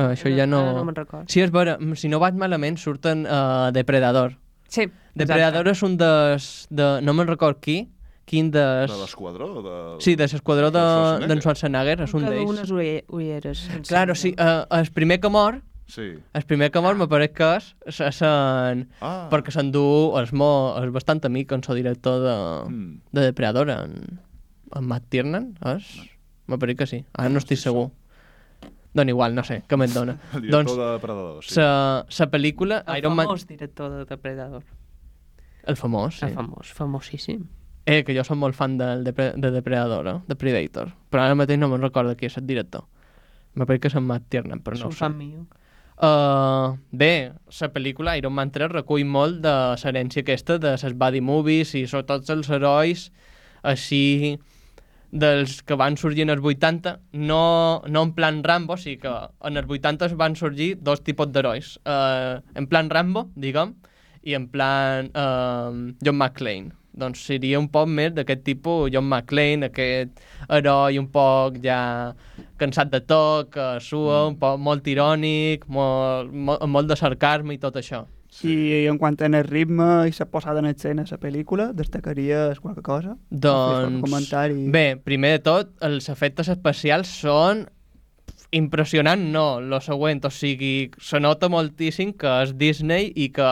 S2: Uh, això ja no...
S4: No me'n record.
S2: Sí, és vera, si no vaig malament, surten uh, Depredador.
S4: Sí.
S2: Depredador és un des... De, no me'n record qui, quin des...
S1: De l'esquadró? De...
S2: Sí, de l'esquadró de-
S1: Schwarzenegger.
S2: d'en Schwarzenegger, és un d'ells.
S4: unes ulle- ulleres.
S2: Claro, sí, uh, el primer que mor,
S1: Sí.
S2: el primer que mor me pareix que és, és, és en,
S1: Ah.
S2: perquè s'endú, és, mo, és bastant amic amb el director de,
S1: Mm.
S2: de Depredador, en, en Matt Tiernan, és? Me pareix que sí, ara no estic segur. Doncs igual, no sé, què me'n dona.
S1: El director
S2: doncs,
S1: de Predador, sí.
S2: sa, sa pel·lícula,
S4: El
S2: Iron Man...
S4: famós director de Depredador.
S2: El famós, sí.
S4: El famós, famosíssim.
S2: Eh, que jo som molt fan del Depre de Depredador, eh? de Predator. Però ara mateix no me'n recordo qui és el director. Me pareix que és en Matt Tiernan, però no ho sé.
S4: meu.
S2: Uh, bé, la pel·lícula Iron Man 3 recull molt de l'herència aquesta de les buddy movies i sobretot els herois així dels que van sorgir en els 80, no, no en plan Rambo, o sigui que en els 80 van sorgir dos tipus d'herois. Uh, en plan Rambo, diguem, i en plan uh, John McClane. Doncs seria un poc més d'aquest tipus John McClane, aquest heroi un poc ja cansat de tot, que sua, un poc molt irònic, molt, molt, molt de sarcasme i tot això.
S3: I en quant a el ritme i la posada en escena de la pel·lícula, destacaries qualque cosa?
S2: Doncs,
S3: comentari.
S2: bé, primer de tot, els efectes especials són impressionants, no, lo següent, o sigui, se nota moltíssim que és Disney i que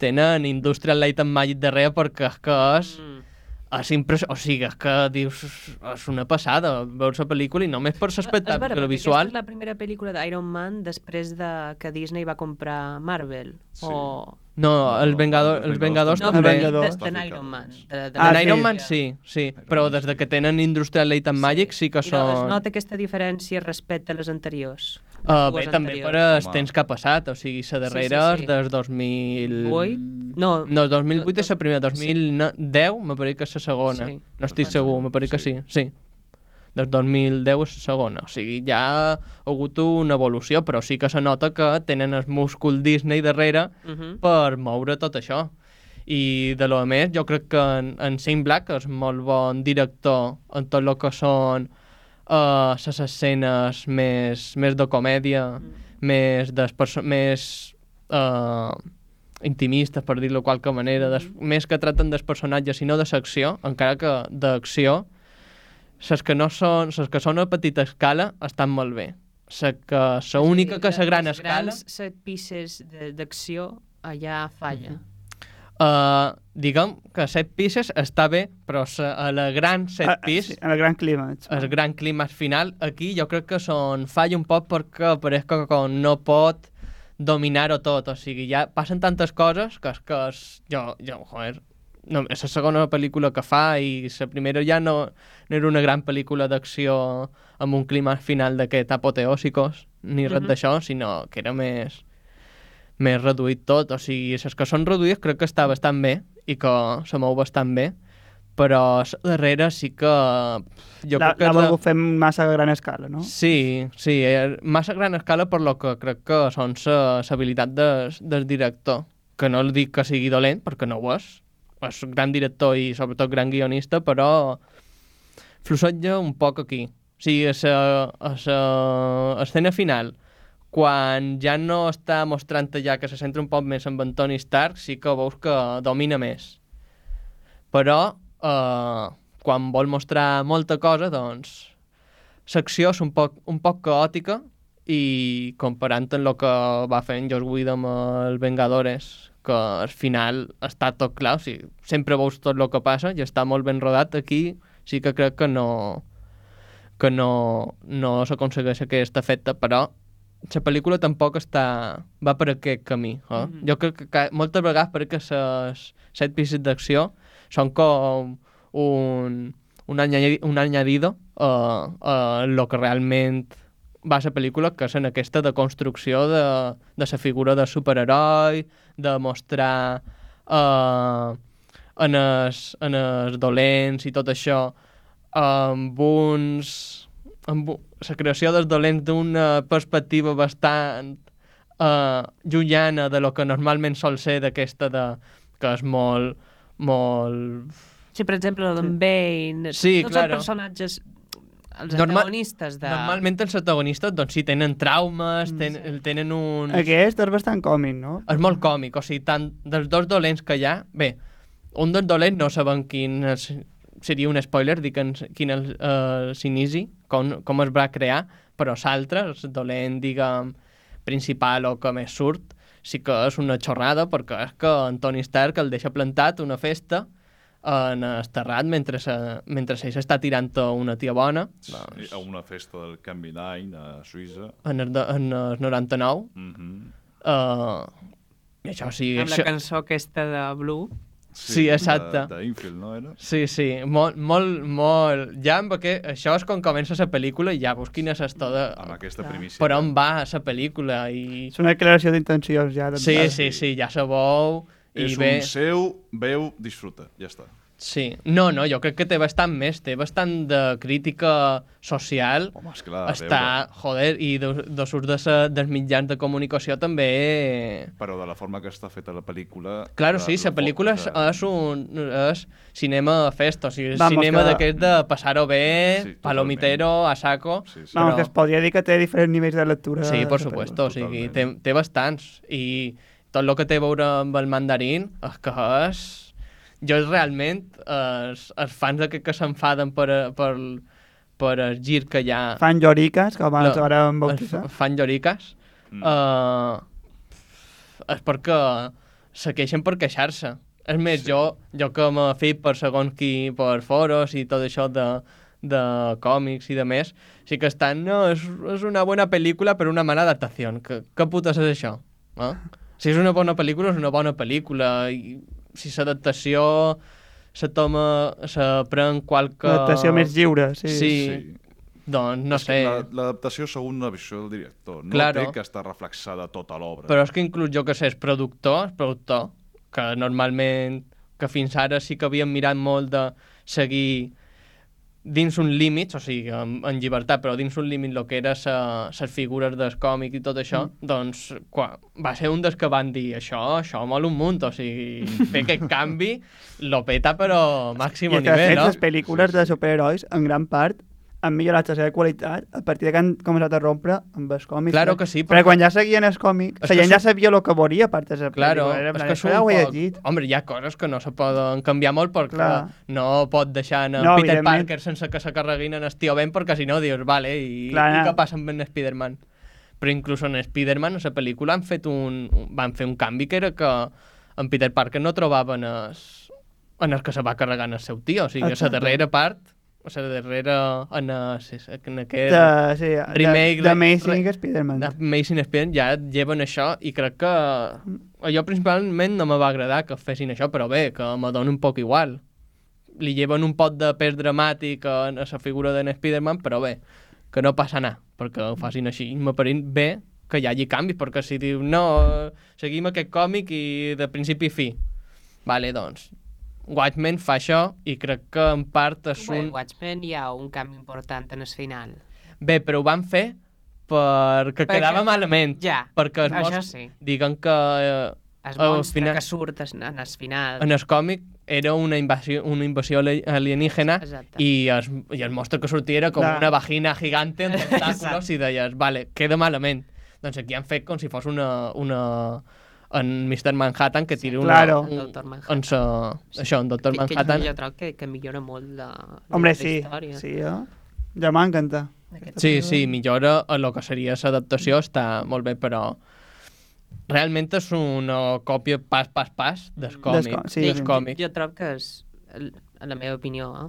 S2: tenen Industrial Light and Magic darrere perquè és que és,
S4: Mm.
S2: És impressionant, o sigui, és que dius, és una passada veure la pel·lícula i només per l'espectacle visual.
S4: Aquesta és la primera pel·lícula d'Iron Man després de que Disney va comprar Marvel.
S1: Sí.
S4: O...
S2: No, els,
S1: No,
S2: Vengador,
S1: els
S2: Vengadors
S4: No,
S3: El
S2: també.
S3: Vengador.
S4: de, de Iron Man. De, de
S3: Ah.
S2: Iron Man sí, sí, però des de que tenen Industrial Light and Magic sí que
S4: I no, es
S2: són...
S4: nota aquesta diferència respecte a les anteriors.
S2: Uh, bé, també per els
S1: Home.
S2: temps que ha passat, o sigui, la darrera
S4: sí,
S2: és
S4: sí.
S2: des 2000...
S4: Vuit? No,
S2: No, 2008
S4: Do-
S2: és la primera, 2010 me pareix que és la segona.
S4: Sí.
S2: No estic segur, me pareix que sí,
S1: Sí.
S2: sí. Des 2010 és la segona, o sigui, ja ha hagut una evolució, però sí que se nota que tenen el múscul Disney darrere
S4: uh -huh.
S2: per moure tot això. I de lo més, jo crec que en, en Shane Black és molt bon director en tot el que són uh, les escenes més, més de comèdia,
S4: Mm.
S2: més, des, més uh, intimistes, per dir-lo de qualque manera, des, més que traten dels personatges i no de secció, encara que d'acció, les que no són, les que són a petita escala estan molt bé. La que, la única que a gran
S4: les
S2: escala...
S4: grans set pieces d'acció allà falla.
S2: Uh, diguem que set pieces està bé, però a la gran set
S3: Ah,
S2: pis,
S3: sí, en el gran clímax.
S2: el gran clímax final, aquí jo crec que són falla un poc perquè pareix que com no pot dominar-ho tot, o sigui, ja passen tantes coses que és que és, jo, jo, joder, no, és la segona pel·lícula que fa i la primera ja no, no era una gran pel·lícula d'acció amb un clímax final d'aquest apoteòsicos, ni res
S4: Mhm.
S2: d'això, sinó que era més més reduït tot, o sigui, les que són reduïdes crec que està bastant bé i que se mou bastant bé, però darrere sí que... Jo
S3: la,
S2: crec que
S3: la volgut fer massa gran escala, no?
S2: Sí, sí, eh, massa gran escala per lo que crec que són la habilitat des, del director, que no el dic que sigui dolent, perquè no ho és, és gran director i sobretot gran guionista, però fluixotja un poc aquí. O sigui, a la, a la escena final, quan ja no està mostrant ja que se centra un poc més en en Tony Stark, sí que veus que domina més. Però, eh, quan vol mostrar molta cosa, doncs, l'acció és un poc, un poc caòtica i comparant amb el que va fent Joss Whedon amb els Vengadores, que al final està tot clar, o sigui, sempre veus tot el que passa i està molt ben rodat, aquí sí que crec que no que no, no s'aconsegueix aquest efecte, però la pel·lícula tampoc està, va per aquest camí. Eh?
S4: Mhm.
S2: Jo crec que moltes vegades perquè les set pisos d'acció són com un, un, añadi, un añadido a, a lo que realment va ser pel·lícula, que és en aquesta de construcció de, de la figura de superheroi, de mostrar uh, en, els, en els dolents i tot això amb uns... amb la creació dels dolents d'una perspectiva bastant uh, llunyana de lo que normalment sol ser d'aquesta de... que és molt... molt...
S4: Sí, per exemple, d'en Bane,
S2: Sí,
S4: tots
S2: claro.
S4: els personatges, els
S2: Norma-
S4: antagonistes de...
S2: Normalment els protagonistes, doncs sí, tenen traumes,
S3: Mm,
S2: ten, tenen un...
S3: Aquest és bastant còmic, no?
S2: És molt còmic, o sigui, tant dels dos dolents que hi ha... Bé, un dels dolents no sabem quin és, seria un spoiler, dir que ens- quin és uh, s'inici, com, com es va crear, però l'altre, el dolent, diguem, principal o que més surt, sí que és una xorrada, perquè és que en Tony Stark el deixa plantat una festa en el terrat mentre, se, mentre ell s'està tirant a una tia bona,
S1: Sí,
S2: doncs,
S1: a una festa del canvi d'any a Suïssa.
S2: en, el, de- en el 99,
S1: Mm -hmm.
S2: uh, i això sí...
S4: Amb la
S2: això,
S4: cançó aquesta de Blue.
S2: Sí, exacte.
S1: De, de Infield, no era?
S2: Sí, sí, molt, molt, molt... Ja amb aquest... Això és quan comença la pel·lícula i ja veus quina és esto de...
S1: Amb aquesta primícia.
S2: Per on va la pel·lícula i...
S3: És una declaració d'intencions ja.
S2: Sí, sí, sí, ja sabeu i
S1: És
S2: bé...
S1: un seu, veu, disfruta. Ja està.
S2: Sí. No, no, jo crec que té bastant més, té bastant de crítica social.
S1: Home, esclar,
S2: Està, joder, i de, de surt de sa, dels mitjans de comunicació també...
S1: Però de la forma que està feta la pel·lícula...
S2: Claro,
S1: la-
S2: sí, la pel·lícula és,
S1: de-
S2: és un és cinema fest, o sigui,
S3: Vamos,
S2: cinema
S3: que-
S2: d'aquest de passar-ho bé,
S1: Sí,
S2: palomitero, a saco...
S1: Sí, sí.
S3: Vamos,
S2: però-
S3: que es podria dir que té diferents nivells de lectura.
S2: Sí, per
S3: la
S2: supuesto, o sigui, té, té bastants. I tot el que té a veure amb el mandarín és que és... Jo realment, els, els fans d'aquest que s'enfaden per, per, per el gir que hi ha...
S3: Fan lloriques, que abans
S2: No,
S3: ara bautitzar.
S2: fa- fan lloriques,
S1: Mm.
S2: uh, és perquè se queixen per queixar-se. És més,
S1: Sí.
S2: jo, jo que m'he fet per segons qui, per foros i tot això de, de còmics i de més, sí que estan, no, és, és una bona pel·lícula però una mala adaptació. Què, què putes és això? Eh? Si és una bona pel·lícula, és una bona pel·lícula. I si l'adaptació se toma, se pren qualque...
S3: L'adaptació més lliure, sí.
S2: Sí, doncs no
S1: És
S2: sé.
S1: la- L'adaptació segons la visió del director. No
S2: Claro.
S1: té que estar reflexada tota l'obra.
S2: Però és que inclús jo que sé, és productor, és productor, que normalment, que fins ara sí que havíem mirat molt de seguir dins un límit, o sigui, en, en llibertat, però dins un límit el que era les figures del còmic i tot això, mm. doncs quan, va ser un dels que van dir això, això mola un munt, o sigui, fer aquest canvi lo peta però màxim
S3: I és que, de
S2: nivell,
S3: fet,
S2: no?
S3: les pel·lícules de superherois, en gran part, han millorat la seva qualitat a partir de que han començat a rompre amb els còmics.
S2: Claro que sí,
S3: Perquè
S2: perquè-
S3: quan ja seguien els còmics, la gent ja sabia el que volia a part de la
S2: Claro,
S3: pel·lícula. En
S2: és que
S3: ja ho he llegit.
S2: Home, hi ha coses que no se poden canviar molt perquè
S3: Clar.
S2: no pot deixar en
S3: No,
S2: Peter. Parker sense que se carreguin en el tio Ben perquè si no dius, vale, i,
S3: Clar,
S2: i què passa amb en Spider-Man? Però inclús en Spider-Man, a la pel·lícula, han fet un, van fer un canvi que era que en Peter Parker no trobava en es, en el que se va carregar en el seu tio. O sigui, a la darrera part, a la darrera, en, es, en aquest...
S3: De, sí, de,
S2: remake,
S3: de, de Amazing Spider-Man.
S2: Amazing Spider-Man ja lleven això i crec que jo principalment no me va agradar que fessin això, però bé, que me dona un poc igual. Li lleven un pot de pes dramàtic a, la figura d'en Spider-Man, però bé, que no passa anar, perquè ho facin així. M'aparent bé que hi hagi canvis, perquè si diu no, seguim aquest còmic i de principi fi. Vale, doncs, Watchmen fa això i crec que en part és
S4: Bé,
S2: un...
S4: Watchmen hi ha un canvi important en el final.
S2: Bé, però ho van fer perquè
S4: Perquè-
S2: quedava malament.
S4: Ja,
S2: perquè es
S4: això
S2: mostra,
S4: sí.
S2: diguen que eh,
S4: Es monstre
S2: final-
S4: que surt en el final.
S2: en el còmic era una invasió, una invasió ali- alienígena
S4: Exacte.
S2: i es, i el monstre que sortia era com
S3: Clar.
S2: una vagina gigante amb tentáculos
S4: Exacte.
S2: i deies, vale, queda malament. Doncs aquí han fet com si fos una, una en Mr. Manhattan que tira una...
S3: Claro.
S2: Un,
S4: Doctor Manhattan.
S2: en sa, això, en Doctor
S4: que, que
S2: Manhattan.
S4: jo trobo que, que millora molt la, la,
S3: Hombre,
S4: la
S3: sí,
S4: història.
S3: sí, jo. Ja m'encanta.
S2: Sí, sí, millora lo que seria l'adaptació, està molt bé, però realment és una còpia pas, pas, pas del còmic.
S3: com- sí, sí.
S2: còmic.
S4: Jo trobo que és, el- en la meva opinió, eh?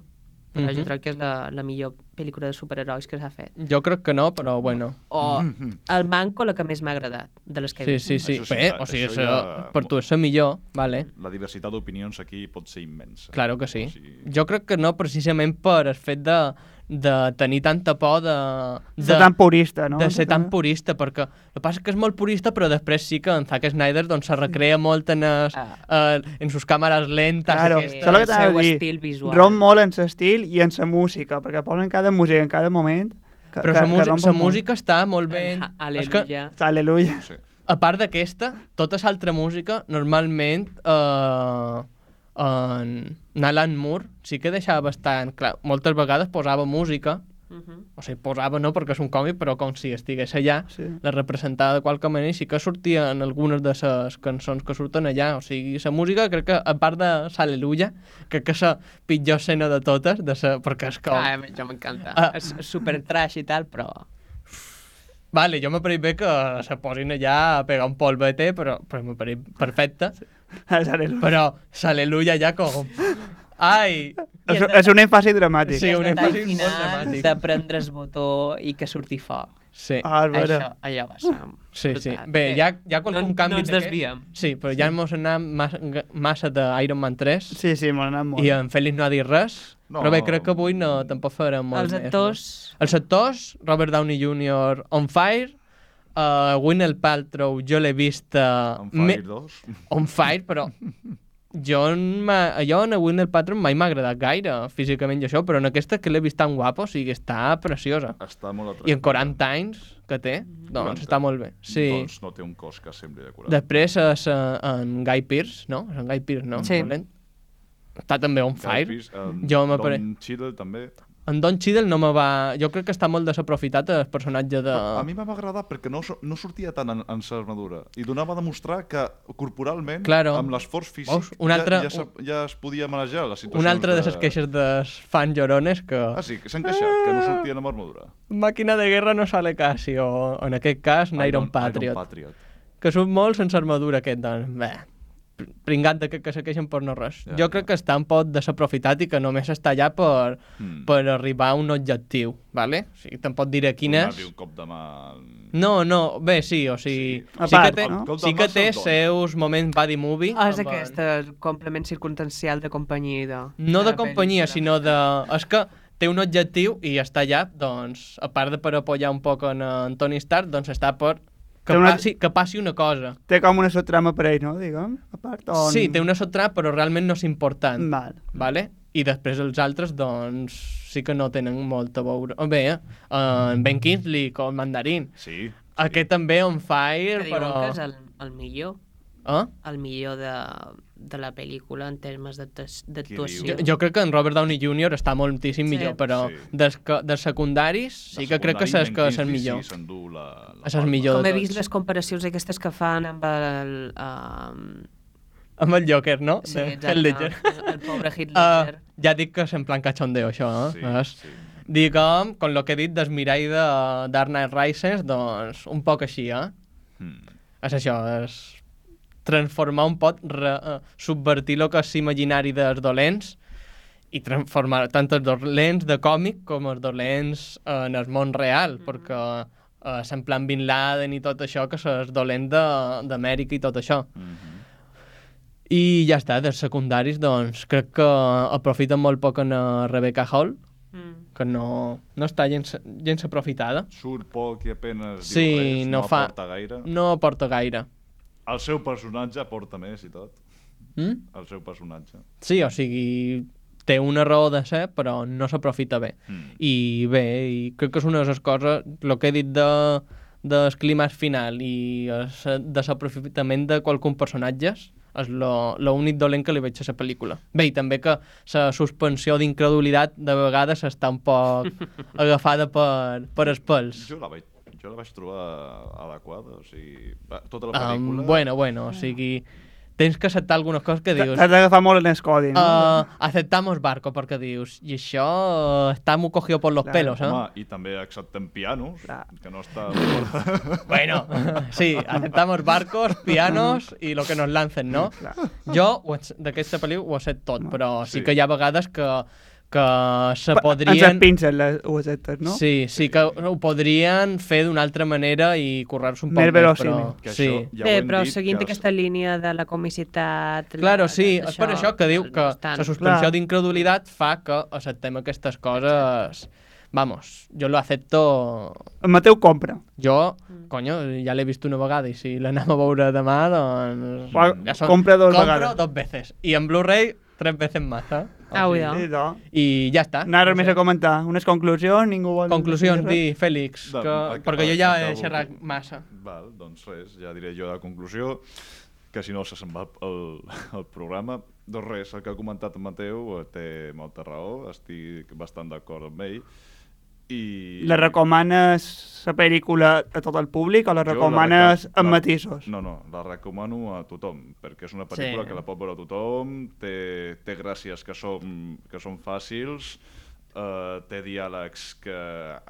S4: Però
S2: Mhm.
S4: jo trobo que és la, la millor pel·lícula de superherois que s'ha fet.
S2: Jo crec que no, però bueno.
S4: O
S1: Mhm.
S4: el manco la que més m'ha agradat, de les que he
S2: Sí,
S4: vist.
S2: sí, sí.
S1: Això sí,
S2: Bé, o sigui,
S1: ja-
S2: això, per tu és la millor, vale?
S1: La diversitat d'opinions aquí pot ser immensa.
S2: Claro que sí.
S1: O sigui,
S2: Jo crec que no precisament per el fet de, de tenir tanta por de...
S3: De ser tan purista, no?
S2: de ser tan purista, perquè el que passa és que és molt purista, però després sí que en Zack Snyder doncs, se recrea molt en, es,
S4: Ah.
S2: eh, en sus càmeres lentes.
S3: Claro,
S2: aquestes.
S3: el
S4: el seu
S3: dir.
S4: estil visual.
S3: Romp molt en l'estil i en la música, perquè posen cada música en cada moment. Que,
S2: Però
S3: que,
S2: la,
S3: que
S2: música, la
S3: molt.
S2: música està molt ben...
S4: Ah,
S2: És que,
S4: Aleluia.
S3: Aleluia.
S1: sí.
S2: a part d'aquesta, tota l'altra música, normalment, eh, en Alan Moore sí que deixava bastant clar. Moltes vegades posava música,
S4: Mhm.
S2: o sigui, posava no perquè és un còmic, però com si estigués allà,
S3: Sí.
S2: la representava de qualque manera i sí que sortia en algunes de les cançons que surten allà. O sigui, la música, crec que, a part de S'Aleluia, crec que és la pitjor escena de totes, de sa, perquè és com...
S4: Ah, jo m'encanta.
S2: Ah.
S4: És super trash i tal, però...
S2: Vale, jo m'ha parit bé que se posin allà a pegar un polvete, però, però m'ha parit perfecte.
S3: Aleluia.
S2: Però s'aleluia ja com... Ai!
S4: I
S3: És, és un èmfasi dramàtic.
S2: Sí, un èmfasi molt dramàtic.
S4: de prendre el botó i que surti foc.
S2: Sí,
S3: Ah.
S4: Això, allò va ser...
S2: sí, sí.
S4: brutal.
S2: Bé, hi ha, hi ha
S4: no,
S2: algun canvi
S4: no ens
S2: d'aquest.
S4: desviem.
S2: Sí, però ja ens anat massa, massa d'Iron Man 3
S3: Sí, sí, m'ha anat molt.
S2: i en Fèlix no ha dit res.
S1: No.
S2: Però bé, crec que avui no, tampoc farem molt
S4: Els
S2: més.
S4: actors...
S2: No? Els actors, Robert Downey Jr. on fire, uh, Gwyneth Paltrow, jo l'he vist uh,
S1: En Fire 2.
S2: on fire, però jo, allò en Gwyneth Paltrow mai m'ha agradat gaire físicament i això, però en aquesta que l'he vist tan guapa, o sigui, està preciosa.
S1: Està molt atractiu.
S2: I en 40 anys que té, doncs
S1: 40.
S2: està molt bé. Sí.
S1: Doncs no té un cos que sembli de 40.
S2: Després és uh, en Guy Pearce, no? És en Guy Pearce, no?
S4: Sí.
S2: Està també on fire.
S1: Guy Pearce, en
S2: Jo
S1: Don
S2: pare-
S1: Cheadle també.
S2: En Don Cheadle no me va... Jo crec que està molt desaprofitat el personatge de...
S1: A mi em va agradar perquè no, no sortia tant en, en l'armadura i donava a demostrar que corporalment,
S2: Claro.
S1: amb l'esforç físic,
S2: Veus? Un altre-
S1: ja, ja, se- ja es podia manejar les situacions.
S2: Una altra de les queixes dels fans llorones que...
S1: Ah, sí, que s'han queixat, que no sortien amb armadura.
S2: Màquina de guerra no sale quasi, o en aquest cas, un Iron, Patriot.
S1: Iron Patriot.
S2: que surt molt sense armadura aquest, doncs, bé, pr- pringat de que, que se queixen per no res.
S1: Ja,
S2: jo
S1: ja.
S2: crec que està un pot desaprofitat i que només està allà per,
S1: Mm.
S2: per arribar a un objectiu, ¿vale? O sigui, te'n pot dir quin és.
S1: Un cop de mà...
S2: No, no, bé, sí, o sigui,
S1: Sí.
S2: sí,
S3: part,
S2: que té,
S3: no?
S1: De
S2: sí que té seus moments body movie.
S4: Ah, és aquest, el complement circumstancial de companyia. De,
S2: No de
S4: la
S2: companyia, sinó de... És que té un objectiu i està allà, doncs, a part de per apoyar un poc en, en Tony Stark, doncs està per que,
S3: una-
S2: passi, que passi una cosa.
S3: Té com una sotrama per ell, no? Diguem, a part. On...
S2: Sí, té una sotrama, però realment no és important.
S3: Val.
S2: Vale? I després els altres, doncs, sí que no tenen molt a veure. Bé, eh? en Ben Kingsley, com Mandarín.
S1: Sí.
S2: Aquest també on
S4: Que
S2: fire,
S4: diuen
S2: però...
S4: que és el, el millor.
S2: Eh?
S4: el millor de, de la pel·lícula en termes d'actu-
S2: Jo,
S4: d'actuació.
S2: jo crec que en Robert Downey Jr. està moltíssim
S4: Sí.
S2: millor, però
S1: Sí.
S2: dels, que- dels secundaris sí que crec que és que és el millor.
S1: Sí, s'endú la, la
S2: És el millor.
S4: Com he
S2: de
S4: vist les comparacions aquestes que fan amb el... Um,
S2: Amb el Joker, no?
S4: sí,
S2: De
S4: exacte,
S2: Heath Ledger.
S4: el pobre Heath
S2: Uh,
S4: Ledger.
S2: ja dic que és en plan cachondeo, això, eh?
S1: Sí,
S2: és,
S1: sí.
S2: Diguem, com el que he dit del mirall de Dark Knight Rises, doncs un poc així, eh?
S1: Mm.
S2: És això, és transformar un pot, re, uh, subvertir el que és l'imaginari dels dolents i transformar tant els dolents de còmic com els dolents eh, en el món real, perquè eh, en plan Bin Laden i tot això, que és dolent de- d'Amèrica i tot això.
S1: Mhm.
S2: I ja està, dels secundaris, doncs, crec que aprofiten molt poc en uh, Rebecca Hall,
S4: Mm.
S2: que no, no està gens, gens aprofitada.
S1: Surt poc i apenes
S2: Sí,
S1: diu res,
S2: no
S1: no,
S2: fa-
S1: aporta gaire.
S2: No aporta gaire.
S1: El seu personatge aporta més i tot.
S2: Mm?
S1: El seu personatge.
S2: Sí, o sigui, té una raó de ser, però no s'aprofita bé.
S1: Mm.
S2: I bé, i crec que és una de les coses, el que he dit de del clímax final i el desaprofitament de qualcun personatges és l'únic dolent que li veig a la pel·lícula. Bé, i també que la suspensió d'incredulitat de vegades està un poc agafada per, per els pèls.
S1: Jo la vaig, jo la vaig trobar adequada, o sigui, va, tota la
S2: Um,
S1: pel·lícula...
S2: bueno, bueno, o sigui, tens que acceptar algunes coses que dius...
S3: T'has d'agafar molt en el codi, no?
S2: Uh, aceptamos barco, perquè dius, i això uh, està muy cogido por los
S3: Claro.
S2: pelos, eh?
S1: Home, i també acceptem pianos,
S3: Clar.
S1: que no està...
S2: Bueno, sí, aceptamos barcos, pianos i lo que nos lancen, no?
S3: Clar.
S2: Jo d'aquesta pel·lícula ho he set tot, però sí
S1: Sí.
S2: que hi ha vegades que, que se
S3: Ens
S2: podrien...
S3: pinces les usetes, no?
S2: Sí, sí que ho podrien fer d'una altra manera i currar-se un poc
S3: Més
S2: però...
S1: Que
S2: Sí.
S1: ja
S4: Bé, però
S1: dit,
S4: seguint
S1: que
S4: aquesta línia de la comicitat...
S2: Claro,
S4: la-
S2: sí,
S4: això,
S2: és per això que diu que la suspensió d'incredulitat fa que acceptem aquestes coses... Vamos, jo lo acepto...
S3: El Mateu compra.
S2: Jo,
S4: Mm.
S2: conyo, ja l'he vist una vegada i si l'anem a veure demà, doncs... Ja són-
S3: compra dos
S2: compro
S3: vegades.
S2: dos veces. I en Blu-ray, tres veces más, eh?
S4: Ah, cuidao.
S3: Sí, no.
S2: I ja està.
S3: No, res
S2: No
S3: més
S2: sé.
S3: a comentar. Unes conclusions, ningú vol...
S2: Conclusions, di? Fèlix,
S1: De-
S2: que...
S1: acaba-
S2: perquè jo ja he xerrat massa.
S1: Val, doncs res, ja diré jo de conclusió, que si no se se'n va el, el programa. Doncs res, el que ha comentat en Mateu eh, té molta raó, estic bastant d'acord amb ell. I...
S3: La recomanes la pel·lícula a tot el públic o la
S1: Jo
S3: recomanes
S1: reca-
S3: amb
S1: la-
S3: matisos?
S1: No, no, la recomano a tothom, perquè és una pel·lícula
S2: Sí.
S1: que la pot veure tothom, té, té gràcies que són, que són fàcils, uh, té diàlegs que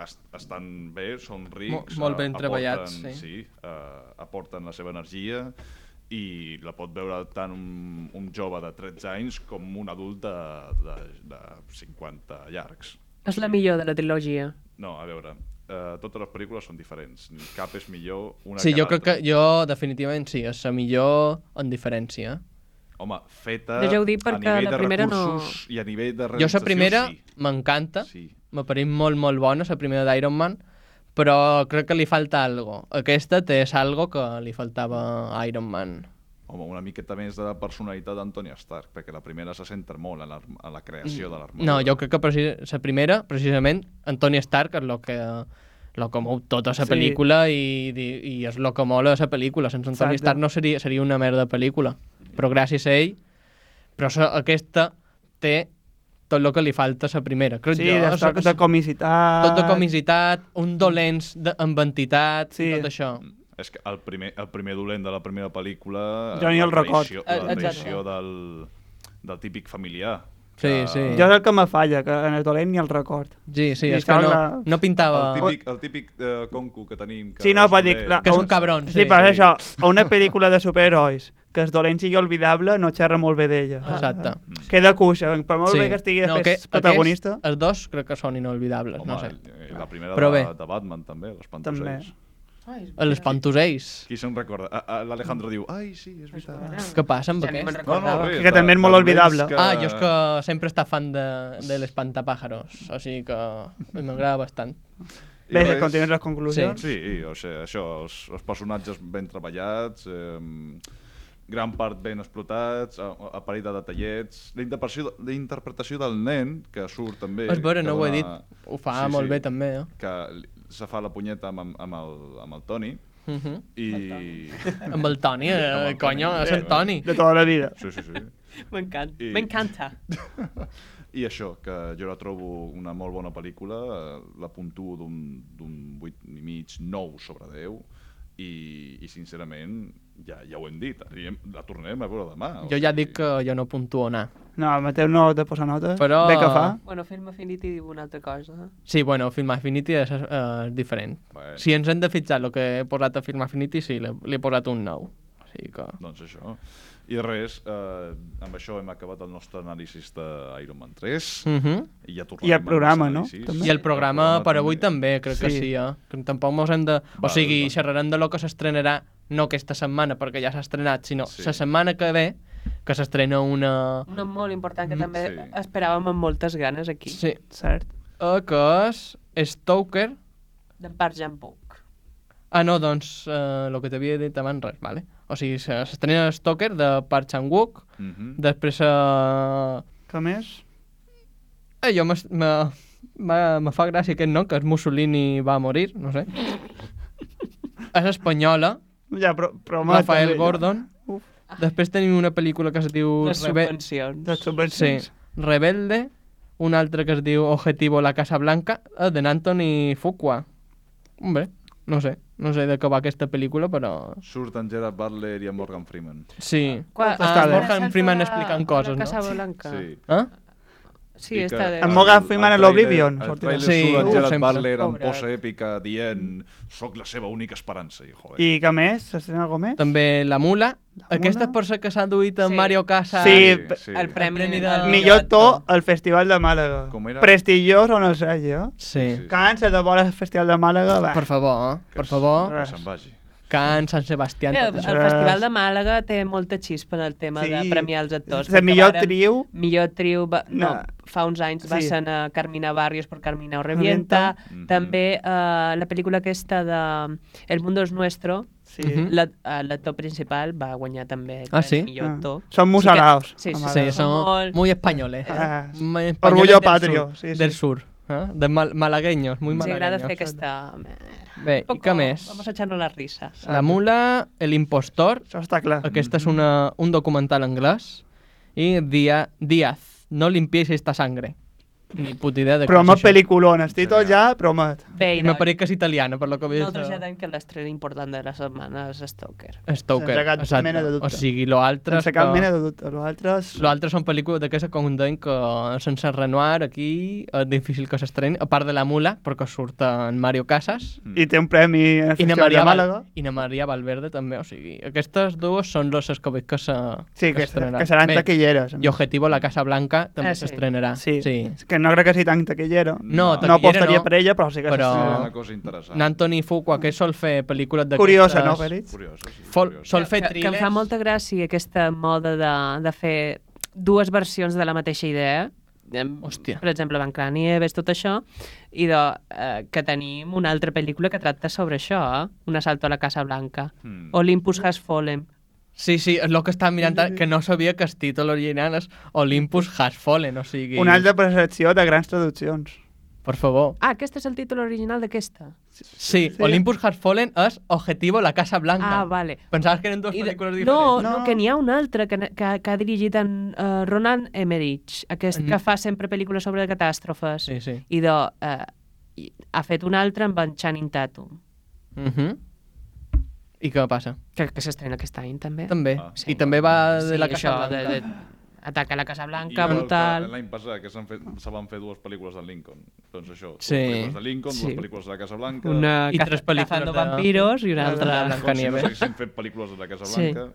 S1: es, estan bé, són rics,
S2: molt ben
S1: eh,
S2: treballats,
S1: aporten,
S2: sí.
S1: sí uh, aporten la seva energia i la pot veure tant un, un jove de 13 anys com un adult de, de, de 50 llargs.
S4: És la millor de la trilogia.
S1: No, a veure, uh, totes les pel·lícules són diferents, ni cap és millor una
S2: Sí,
S1: que
S2: jo crec que jo definitivament sí, és la millor en diferència.
S1: Home, feta
S4: Jo ja ho dic
S1: a nivell
S4: la
S1: de
S4: primera no-
S1: recursos i a nivell de
S2: Jo
S1: realització,
S2: la primera
S1: sí.
S2: m'encanta,
S1: Sí.
S2: m'ha parit molt, molt bona, la primera d'Iron Man, però crec que li falta algo. Aquesta té algo que li faltava a Iron Man.
S1: Home, una miqueta més de la personalitat d'Antoni Stark, perquè la primera se centra molt en, l'ar- en la creació de l'armadura.
S2: No, jo crec que preci- la primera, precisament, Tony Stark és el que lo que mou tota la
S3: Sí.
S2: pel·lícula i, i, i és el que mola la pel·lícula. Sense
S3: Exacte.
S2: Stark no seria, seria una merda de pel·lícula. Però gràcies a ell... Però sa, aquesta té tot el que li falta a la primera. Crec
S3: Sí,
S2: jo,
S3: de,
S2: sa-
S3: de comicitat...
S2: tot de comicitat, un dolents de, amb entitat,
S3: Sí.
S2: sí. tot això.
S1: És que el primer, el primer dolent de la primera pel·lícula...
S3: Jo ni
S1: la
S3: el record.
S1: La traïció del, del típic familiar.
S2: Sí,
S1: que-
S2: sí.
S3: Jo és el que me falla, que en el dolent ni el record.
S2: Sí, sí,
S3: I
S2: és que no,
S3: sembla-
S2: no pintava...
S1: El típic, el típic eh, conco que tenim. Que
S3: Sí, no, pot dir... la-
S2: Que és un cabron,
S3: Sí,
S2: sí.
S3: però és això, a una pel·lícula de superherois que el dolent sigui olvidable no xerra molt bé d'ella.
S2: Exacte.
S3: Queda cuixa, per molt bé que estigui
S2: no, que,
S3: protagonista...
S2: Aquests, els dos crec que són inolvidables,
S1: Home,
S2: no sé.
S1: la primera
S2: Però
S1: de,
S2: bé.
S1: de Batman també, l'Espantos
S3: També.
S1: Ells.
S2: Els pantosells.
S1: Qui se'n recorda? L'Alejandro diu, ai, sí, és veritat.
S2: Què passa amb
S4: Ja
S2: aquest?
S4: recordava.
S1: res,
S3: Que
S1: de-
S3: també és molt olvidable.
S1: dolents
S2: Ah, jo és que sempre està fan de, de l'espantapàjaros, o sigui que m'agrada bastant.
S3: Bé,
S1: res-
S3: continuen les conclusions.
S1: Sí, o sigui, això, els, els personatges ben treballats, eh, gran part ben explotats, a, a parit de detallets, la interpretació, la interpretació del nen, que surt també...
S2: És vera,
S1: que
S2: no ho he
S1: dona-
S2: dit, ho fa molt bé també, eh?
S1: Que se fa la punyeta amb, amb, el, amb el Toni,
S2: Uh -huh.
S1: i...
S2: Amb el Toni, eh,
S1: Amb el
S2: conyo,
S1: Toni.
S2: és el Toni.
S3: De tota la vida.
S1: Sí, sí, sí.
S4: M'encanta.
S1: I-
S4: M'encanta.
S1: I això, que jo la trobo una molt bona pel·lícula, eh, la puntuo d'un d'un 8 i mig, 9 sobre 10, i, i sincerament, ja, ja ho hem dit, la tornarem a veure demà.
S2: Jo ja
S1: sigui,
S2: dic que jo no puntuo anar.
S3: No, el Mateu no de posar notes.
S2: Però-
S3: Bé que fa.
S4: Bueno, Film Affinity diu una altra cosa.
S2: Sí, bueno, Film Affinity és, eh, és diferent.
S1: Bueno.
S2: Si ens hem de fitxar el que he posat a Film Affinity, sí, li, li he posat un 9. O sigui que...
S1: Doncs això. I res, eh, amb això hem acabat el nostre anàlisi d'Iron Man 3.
S2: Uh -huh.
S1: I ja tornarem
S3: I el programa, no? També.
S2: I el programa per avui també, crec que
S3: Sí.
S2: sí, eh? Que tampoc mos hem de... O
S1: Val,
S2: sigui,
S1: val.
S2: xerrarem de lo que s'estrenarà, no aquesta setmana, perquè ja s'ha estrenat, sinó
S1: Sí.
S2: la setmana que ve, que s'estrena una...
S4: Una molt important que
S2: Mm,
S4: també
S1: sí.
S4: esperàvem amb moltes ganes aquí.
S2: Sí,
S3: Cert.
S2: eh, que és Stoker.
S4: D'en Park Chan-wook.
S2: Ah, no, doncs, eh, el que t'havia dit abans, res, vale? O sigui, se- s'estrena Stoker de Park Chan-wook,
S1: Mhm.
S2: després... Eh,
S3: Què més?
S2: eh, jo me, me, me fa gràcia aquest nom, que és Mussolini va morir, no sé. és espanyola,
S3: Ja, però... però
S2: Rafael. Gordon.
S3: Uf.
S2: Després tenim una pel·lícula que es diu...
S4: Les subvencions.
S3: De
S2: Sí,
S3: subvencions.
S2: Rebelde, una altra que es diu Objetivo la Casa Blanca, eh, de Anthony Fuqua. Hombre, no sé, no sé de què va aquesta pel·lícula, però...
S1: Surt en Gerard Butler i en Morgan Freeman.
S2: Sí.
S4: Qua,
S3: Està bé.
S2: Morgan Freeman explicant coses,
S4: la
S2: no?
S4: Casa Blanca.
S1: Sí.
S2: Eh?
S4: Sí,
S1: I
S4: està
S1: que
S4: de...
S3: En Morgan Freeman
S1: el
S3: a l'Oblivion,
S1: El
S2: Sí,
S1: surt en Gerard. Butler amb
S4: Pobret.
S1: posa èpica dient soc la seva única esperança. I, joder.
S3: I què més? S'estrena alguna més?
S2: També La Mula.
S3: La
S2: Aquesta
S3: Mula?
S2: és per ser que s'ha duit en
S4: Sí.
S2: Mario Casas.
S3: Sí,
S1: sí, sí.
S4: El premi,
S2: premi de-
S4: del
S3: Millor to al Festival de Màlaga.
S1: Com era?
S3: Prestigiós o no sé, jo.
S2: Sí.
S1: Sí.
S3: Càncer de bola al Festival de Màlaga, va.
S2: Per favor, eh?
S1: Que
S2: per favor.
S1: Que se'n vagi.
S2: Can, Sant tot
S4: el.
S3: Res.
S4: Festival de Màlaga té molta xispa en el tema de premiar els actors.
S3: La millor
S4: varen-
S3: trio...
S4: Millor trio, va, no,
S3: No.
S4: fa uns anys va
S3: Sí.
S4: ser a Carmina Barrios per Carmina o Revienta.
S1: Mhm.
S4: També eh, la pel·lícula aquesta de El mundo es nuestro,
S3: Sí.
S2: Mhm.
S4: la- eh, l'actor principal va guanyar també el
S2: Ah, sí?
S4: millor
S3: Ah.
S4: actor.
S3: Són
S4: Sí
S3: musaraos.
S4: que- sí, sí,
S2: Sí,
S3: Màlaga.
S2: son
S4: Molt-
S2: muy españoles. ¿eh?
S3: Ah,
S2: Muy españoles
S3: Orgullo
S2: del
S3: patrio,
S2: sur,
S3: sí, sí.
S2: Del sur. ¿eh? De mal- malagueños, muy
S4: Ens agrada
S2: malagueños.
S4: fer aquesta...
S2: Bé, i què més?
S4: Vamos a echarnos las risas.
S2: La mula, El impostor,
S3: Això està clar.
S2: aquesta és una, un documental anglès, i Dia, Díaz, no limpiéis esta sangre. Ni puta idea de què
S3: Promet
S2: és això.
S3: pel·lículon. El títol ja promet.
S4: Bé,
S2: I me pareix que és italiana, per lo que veig.
S4: No traslladem que l'estrena important de la setmana és Stoker.
S2: Stoker,
S3: Sense cap
S2: exacte.
S3: mena de dubte.
S2: O sigui, lo altre...
S3: Sense
S2: és
S3: cap
S2: que-
S3: mena de dubte. Los altres...
S2: Lo altre són pel·lícules d'aquestes com deien que sense Renoir aquí és difícil que s'estreni, a part de la mula, perquè surt en Mario Casas,
S3: I té un premi en
S2: na
S3: Festival
S2: Maria,
S3: de
S2: Val
S3: Màlaga.
S2: i na Maria Valverde també, o sigui, aquestes dues són les que veig que se-
S3: Sí, que,
S2: s'estrenaran.
S3: que seran
S2: Bé,
S3: taquilleres.
S2: I Objetivo la Casa Blanca també
S4: sí.
S2: s'estrenarà.
S3: Sí.
S2: sí.
S3: És que no crec que sigui tan taquillera.
S2: No,
S3: no
S2: taquillera
S3: apostaria
S2: no,
S3: per ella, però sí que
S2: però-
S1: Una cosa interessant.
S2: N'Anthony Fuqua, que sol fer pel·lícules d'aquestes...
S3: Curiosa, no, Félix?
S1: Curiosa, sí.
S2: Fol, sol fer
S4: que, que em
S2: thrillers.
S4: fa molta gràcia aquesta moda de, de fer dues versions de la mateixa idea.
S2: Hòstia.
S4: Per exemple, Blancanieves, tot això, i de, eh, que tenim una altra pel·lícula que tracta sobre això, eh? Un assalto a la Casa Blanca.
S1: Mm.
S4: Olympus Has Fallen.
S2: Sí, sí, és el que estava mirant, que no sabia que el títol original és Olympus Has Fallen, o sigui...
S3: Una altra percepció de grans traduccions.
S2: Per favor.
S4: Ah, aquest és el títol original d'aquesta.
S2: Sí,
S3: Sí.
S2: Olympus Has Fallen és Objetivo la Casa Blanca.
S4: Ah, vale.
S2: Pensaves que eren dues pel·lícules diferents?
S4: no, no,
S3: No.
S4: que n'hi ha una altra que, que, que ha dirigit en uh, Ronan Emmerich, aquest
S2: Mhm.
S4: que fa sempre pel·lícules sobre catàstrofes.
S2: Sí, sí.
S4: I de, uh, i ha fet una altra amb en Channing Tatum,
S2: Uh -huh. I què passa?
S4: que, que s'estrena aquest any també.
S2: També.
S1: Ah,
S2: I també va de la
S4: sí,
S2: Casa
S4: això,
S2: Blanca.
S4: de, de, ataca a la Casa Blanca,
S1: que
S4: brutal...
S1: L'any passat que s'han fet, se van fer dues pel·lícules de Lincoln. Doncs això, dues
S2: Sí.
S1: pel·lícules de Lincoln,
S4: Sí.
S1: dues pel·lícules de la Casa Blanca...
S4: Una
S2: I tres pel·lícules
S4: cazando
S2: de-
S4: vampiros i una
S2: de
S4: altra...
S1: Com si no s'haguessin fet pel·lícules de la Casa
S4: Sí.
S1: Blanca...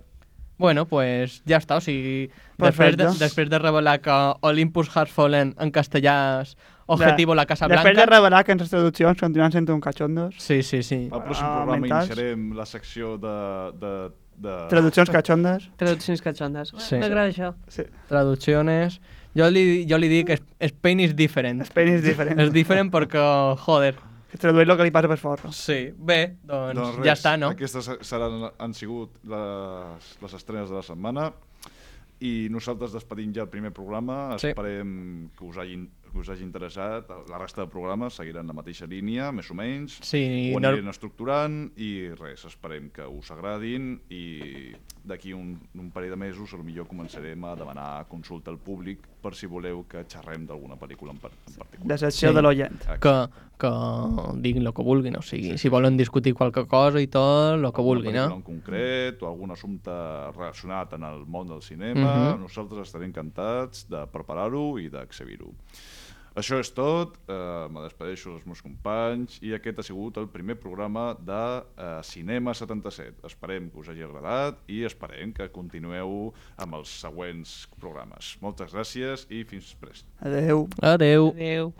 S2: Bueno, pues ja està, o sigui,
S3: Perfecte.
S2: després de, després de revelar que Olympus Has Fallen en castellà és Objetivo la Casa Blanca...
S3: Després de revelar que les traduccions continuen sent un cachondos.
S2: Sí, sí, sí.
S1: Al pròxim
S3: Ah,
S1: programa iniciarem la secció de... de, de...
S3: Traduccions cachondes.
S4: Traduccions catxondes.
S2: Sí.
S4: M'agrada això.
S3: Sí.
S2: Traduccions... Jo li, jo li dic que Spain is different.
S3: Spain és diferent.
S2: És diferent perquè, joder,
S3: Que tradueix el que li passa per forra.
S2: sí. Bé, doncs,
S1: Doncs
S2: ja
S1: res,
S2: està, no?
S1: Aquestes seran, han sigut les, les estrenes de la setmana i nosaltres despedim ja el primer programa.
S2: Sí.
S1: Esperem que us hagin que us hagi interessat, la resta de programes seguiran la mateixa línia, més o menys,
S2: Sí,
S1: ho
S2: no-
S1: anirem estructurant i res, esperem que us agradin i d'aquí un, un parell de mesos millor començarem a demanar consulta al públic per si voleu que xerrem d'alguna pel·lícula en, par en particular.
S3: De secció
S2: Sí.
S3: de l'oient.
S2: que, que diguin el que vulguin, o sigui, si volen discutir qualque cosa i tot, el que vulguin, eh?
S1: en concret o algun assumpte relacionat en el món del cinema,
S2: Mhm.
S1: nosaltres estarem encantats de preparar-ho i d'exhibir-ho. Això és tot, eh, me despedeixo dels meus companys i aquest ha sigut el primer programa de eh, Cinema 77. Esperem que us hagi agradat i esperem que continueu amb els següents programes. Moltes gràcies i fins prest.
S3: Adeu.
S2: Adeu.
S4: Adéu.